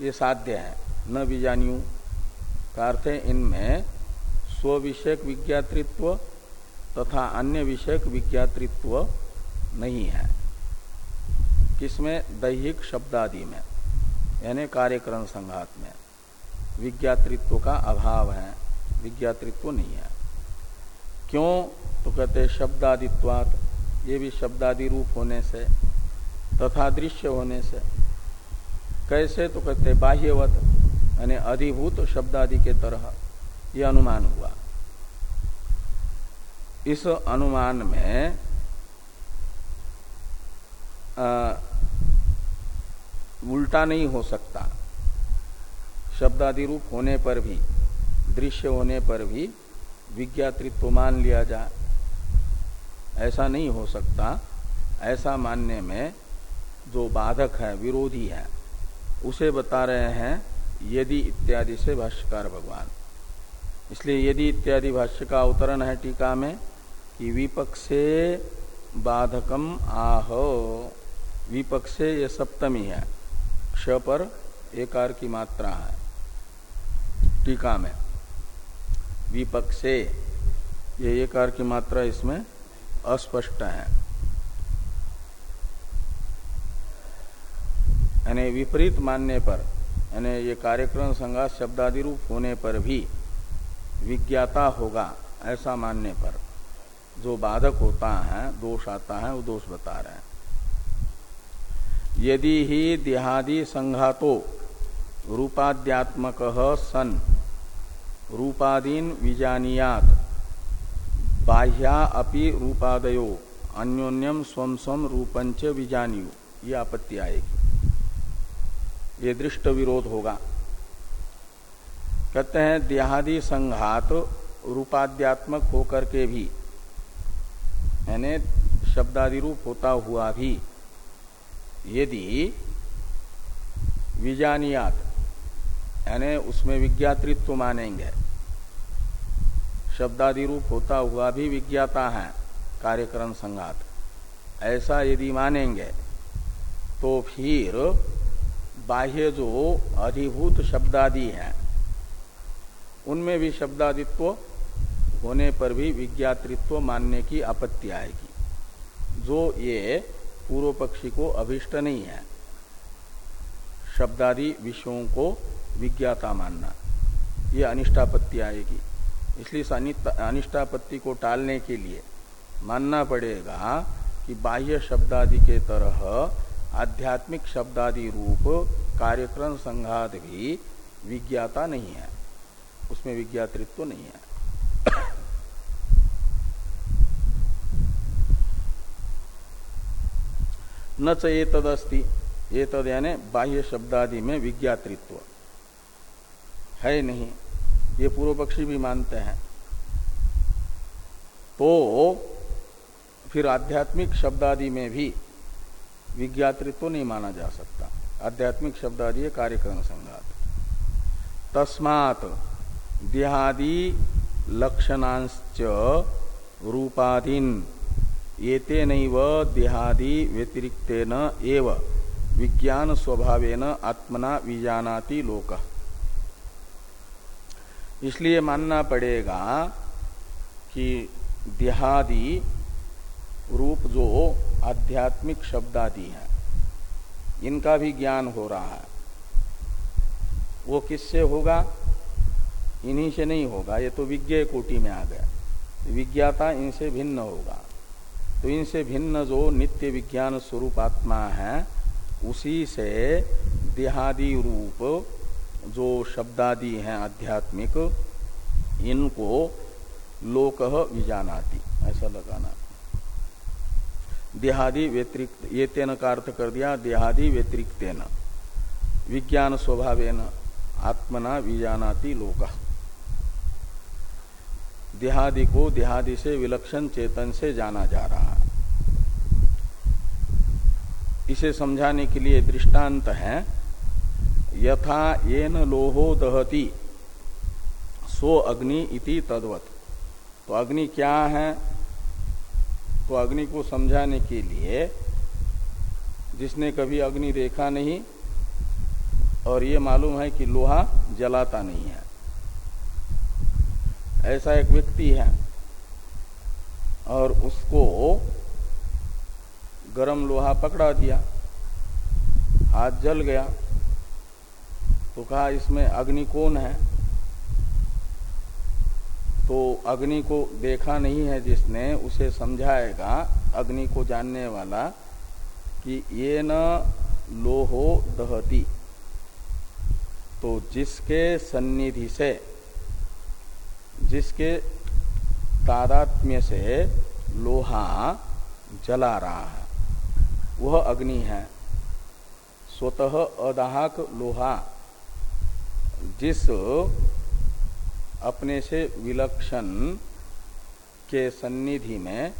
ये साध्य है। न बीजानियु। का है इनमें स्व विषयक विज्ञातृत्व तथा अन्य विषयक विज्ञातृत्व नहीं है। किसमें? दैहिक शब्दादि में, यानी कार्यक्रम संघात में। विज्ञातृत्व का अभाव है, विज्ञातृत्व नहीं है। क्यों? तो कहते शब्दादित्वात, ये भी शब्दादि रूप होने से तथा दृश्य होने से। कैसे? तो कहते बाह्यवत यानी अधिभूत शब्दादि के तरह ये अनुमान हुआ। इस अनुमान में आ, उल्टा नहीं हो सकता। शब्दादि रूप होने पर भी दृश्य होने पर भी विज्ञातृत्व मान लिया जाए ऐसा नहीं हो सकता। ऐसा मानने में जो बाधक है विरोधी है उसे बता रहे हैं यदि इत्यादि से भाष्यकार भगवान। इसलिए यदि इत्यादि भाष्य का अवतरण है टीका में कि विपक्षे बाधकम आह। विपक्षे ये सप्तमी है, क्ष पर एकार की मात्रा है। टीका में विपक्षे ये एकार की मात्रा इसमें अस्पष्ट है। यानी विपरीत मानने पर यानी ये कार्यक्रम संघात शब्दादि रूप होने पर भी विज्ञाता होगा, ऐसा मानने पर। जो बाधक होता है, दोष आता है, वो दोष बता रहे हैं। यदि ही देहादि संघातो रूपाद्यात्मक सन, रूपादीन विजानियात, बाह्या अपि रूपादयो अन्योन्यम स्वम स्वम रूपंच विजानियु, ये आपत्ति आएगी। ये दृष्ट विरोध होगा। कहते हैं, देहादि संघात रूपाद्यात्मक होकर के भी, यानी शब्दादि रूप होता हुआ भी, यदि विजानियात, यानी उसमें विज्ञातृत्व मानेंगे शब्दादि रूप होता हुआ भी विज्ञाता है कार्यकरण संघात। ऐसा यदि मानेंगे तो फिर बाह्य जो अधिभूत शब्दादि हैं। उनमें भी शब्दादित्व होने पर भी विज्ञातृत्व मानने की आपत्ति आएगी। जो ये पूर्व पक्षी को अभिष्ट नहीं है, शब्दादि विषयों को विज्ञाता मानना, ये अनिष्टापत्ति आएगी। इसलिए इस अनिष्टापत्ति को टालने के लिए मानना पड़ेगा कि बाह्य शब्दादि के तरह आध्यात्मिक शब्दादि रूप, कार्यक्रम संघात भी विज्ञाता नहीं है। उसमें विज्ञातृत्व तो नहीं है। न च ये तदस्ति ये तद यानी बाह्य शब्दादि में विज्ञातृत्व। है नहीं। ये पूर्व पक्षी भी मानते हैं। तो फिर आध्यात्मिक शब्दादि में भी विज्ञातृत्व नहीं माना जा सकता। आध्यात्मिक शब्द आदि कार्यक्रम संघात। तस्मात देहादि लक्षणांश्च रूपाधीन येते नैव देहादि व्यतिरिक्तेन एव विज्ञान स्वभावेन आत्मना विजानाति लोक। इसलिए मानना पड़ेगा कि देहादि रूप जो आध्यात्मिक शब्दादि है। इनका भी ज्ञान हो रहा है। वो किससे होगा? इन्हीं से नहीं होगा। ये तो विज्ञ कोटि में आ गया। विज्ञाता इनसे भिन्न होगा। तो इनसे भिन्न जो नित्य विज्ञान स्वरूप आत्मा है, उसी से देहादि रूप जो शब्दादि हैं आध्यात्मिक, इनको लोक विजानाती ऐसा लगाना। देहादि व्यतिरिक्त, ये तेन का अर्थ कर दिया, देहादि व्यतिरिक्त विज्ञान स्वभावेन, आत्मना विजानाती लोक। देहादि को देहादि से विलक्षण चेतन से जाना जा रहा है। इसे समझाने के लिए दृष्टांत है, यथा येन लोहो दहती, सो अग्नि इति तद्वत। तो अग्नि क्या है? तो अग्नि को समझाने के लिए जिसने कभी अग्नि देखा नहीं और ये मालूम है कि लोहा जलाता नहीं है। ऐसा एक व्यक्ति है और उसको गरम लोहा पकड़ा दिया, हाथ जल गया तो कहा, इसमें अग्नि कौन है? तो अग्नि को देखा नहीं है जिसने, उसे समझाएगा अग्नि को जानने वाला कि ये न लोहो दहती। तो जिसके सन्निधि से, जिसके तादात्म्य से लोहा जला रहा है, वह अग्नि है। स्वतः अदाहक लोहा, जिस अपने से विलक्षण के सन्निधि में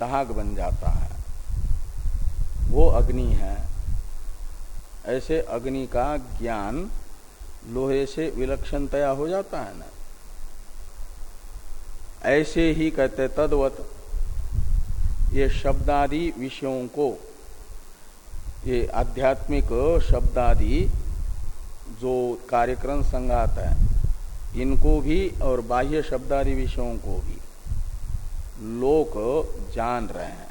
दाहक बन जाता है। वो अग्नि है। ऐसे अग्नि का ज्ञान लोहे से विलक्षण विलक्षणतया हो जाता है ना। ऐसे ही कहते तदवत, ये शब्दादि विषयों को, ये आध्यात्मिक शब्दादि जो कार्यक्रम संगात है इनको भी और बाह्य शब्दादि विषयों को भी लोक जान रहे हैं।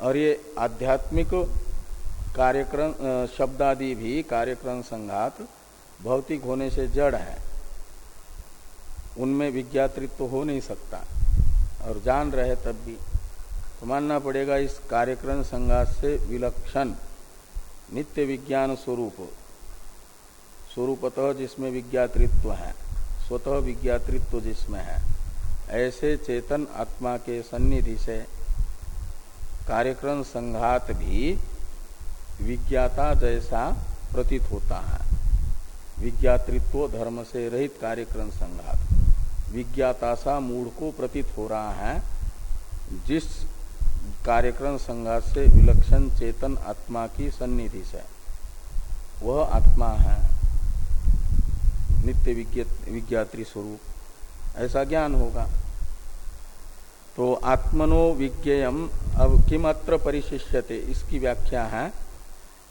और ये आध्यात्मिक कार्यक्रम शब्दादि भी कार्यक्रम संघात भौतिक होने से जड़ है। उनमें विज्ञातृत्व तो हो नहीं सकता और जान रहे तब भी। तो मानना पड़ेगा इस कार्यक्रम संघात से विलक्षण नित्य विज्ञान स्वरूप स्वरूपतः जिसमें विज्ञातृत्व है, स्वतः विज्ञातृत्व जिसमें है, ऐसे चेतन आत्मा के सन्निधि से कार्यक्रम संघात भी विज्ञाता जैसा प्रतीत होता है। विज्ञातृत्व धर्म से रहित कार्यक्रम संघात। विज्ञाता सा मूड को प्रतीत हो रहा है, जिस कार्यक्रम संघात से विलक्षण चेतन आत्मा की सन्निधि से। वह आत्मा है नित्य विज्ञात्री स्वरूप। ऐसा ज्ञान होगा। तो आत्मनो विज्ञेयम अब किम अत्र परिशिष्यते? इसकी व्याख्या है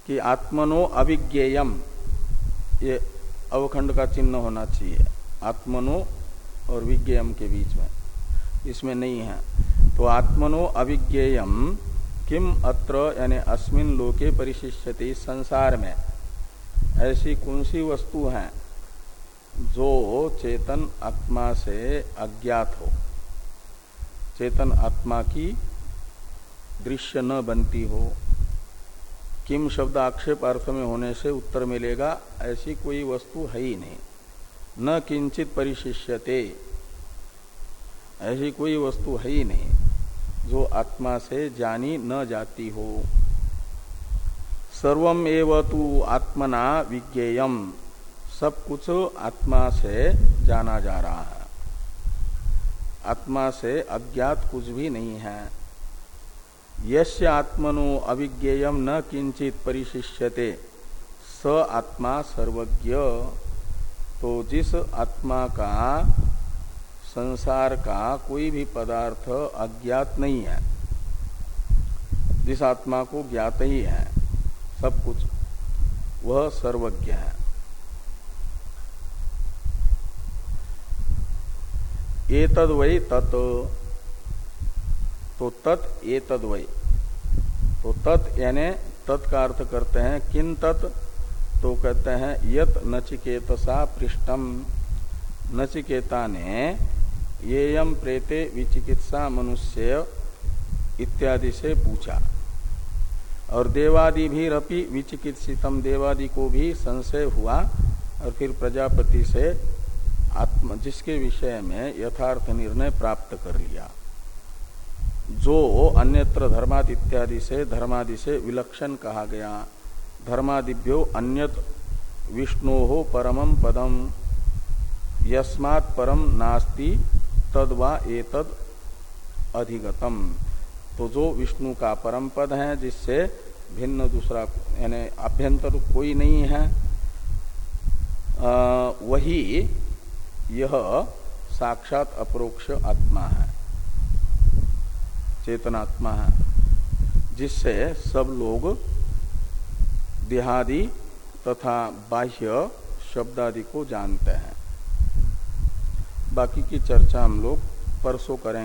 कि आत्मनो अविज्ञेयम। ये अवखंड का चिन्ह होना चाहिए। आत्मनो और विज्ञेयम के बीच में। इसमें नहीं है। तो आत्मनो अविज्ञेयम किम अत्र यानी अस्मिन लोके परिशिष्यति संसार में। ऐसी कौन सी वस्तु है? जो चेतन आत्मा से अज्ञात हो। चेतन आत्मा की दृश्य न बनती हो। किम शब्द आक्षेप अर्थ में होने से उत्तर मिलेगा, ऐसी कोई वस्तु है ही नहीं। न किंचित परिशिष्यते। ऐसी कोई वस्तु है ही नहीं जो आत्मा से जानी न जाती हो। सर्वम एव तु आत्मना विज्ञेयम। सब कुछ आत्मा से जाना जा रहा है। आत्मा से अज्ञात कुछ भी नहीं है। यश आत्मनो अविज्ञेयम न किंचित परिशिष्यते। स आत्मा सर्वज्ञ। तो जिस आत्मा का संसार का कोई भी पदार्थ अज्ञात नहीं है, जिस आत्मा को ज्ञात ही है, सब कुछ, वह सर्वज्ञ है। एतद वही तत्। तो तत् एतद वही तो तत् यानी तत्का अर्थ करते हैं किन तत्? तो कहते हैं, यत नचिकेतसा पृष्ठम नचिकेता ने येयम प्रेते विचिकित्सा मनुष्य इत्यादि से पूछा। और देवादि भी रपि विचिकित्सितम देवादि को भी संशय हुआ, और फिर प्रजापति से आत्म जिसके विषय में यथार्थ निर्णय प्राप्त कर लिया। जो अन्यत्र धर्माद इत्यादि से धर्मादि से विलक्षण कहा गया धर्मादिभ्यो अन्यत विष्णु हो परमम पदम यस्मात् परम नास्ति तद एतद अधिगतम। तो जो विष्णु का परम पद है जिससे भिन्न दूसरा यानी अभ्यंतर कोई नहीं है आ, वही यह साक्षात अप्रोक्ष आत्मा है, चेतनात्मा है, जिससे सब लोग देहादि तथा बाह्य शब्द आदि को जानते हैं। बाकी की चर्चा हम लोग परसों करेंगे।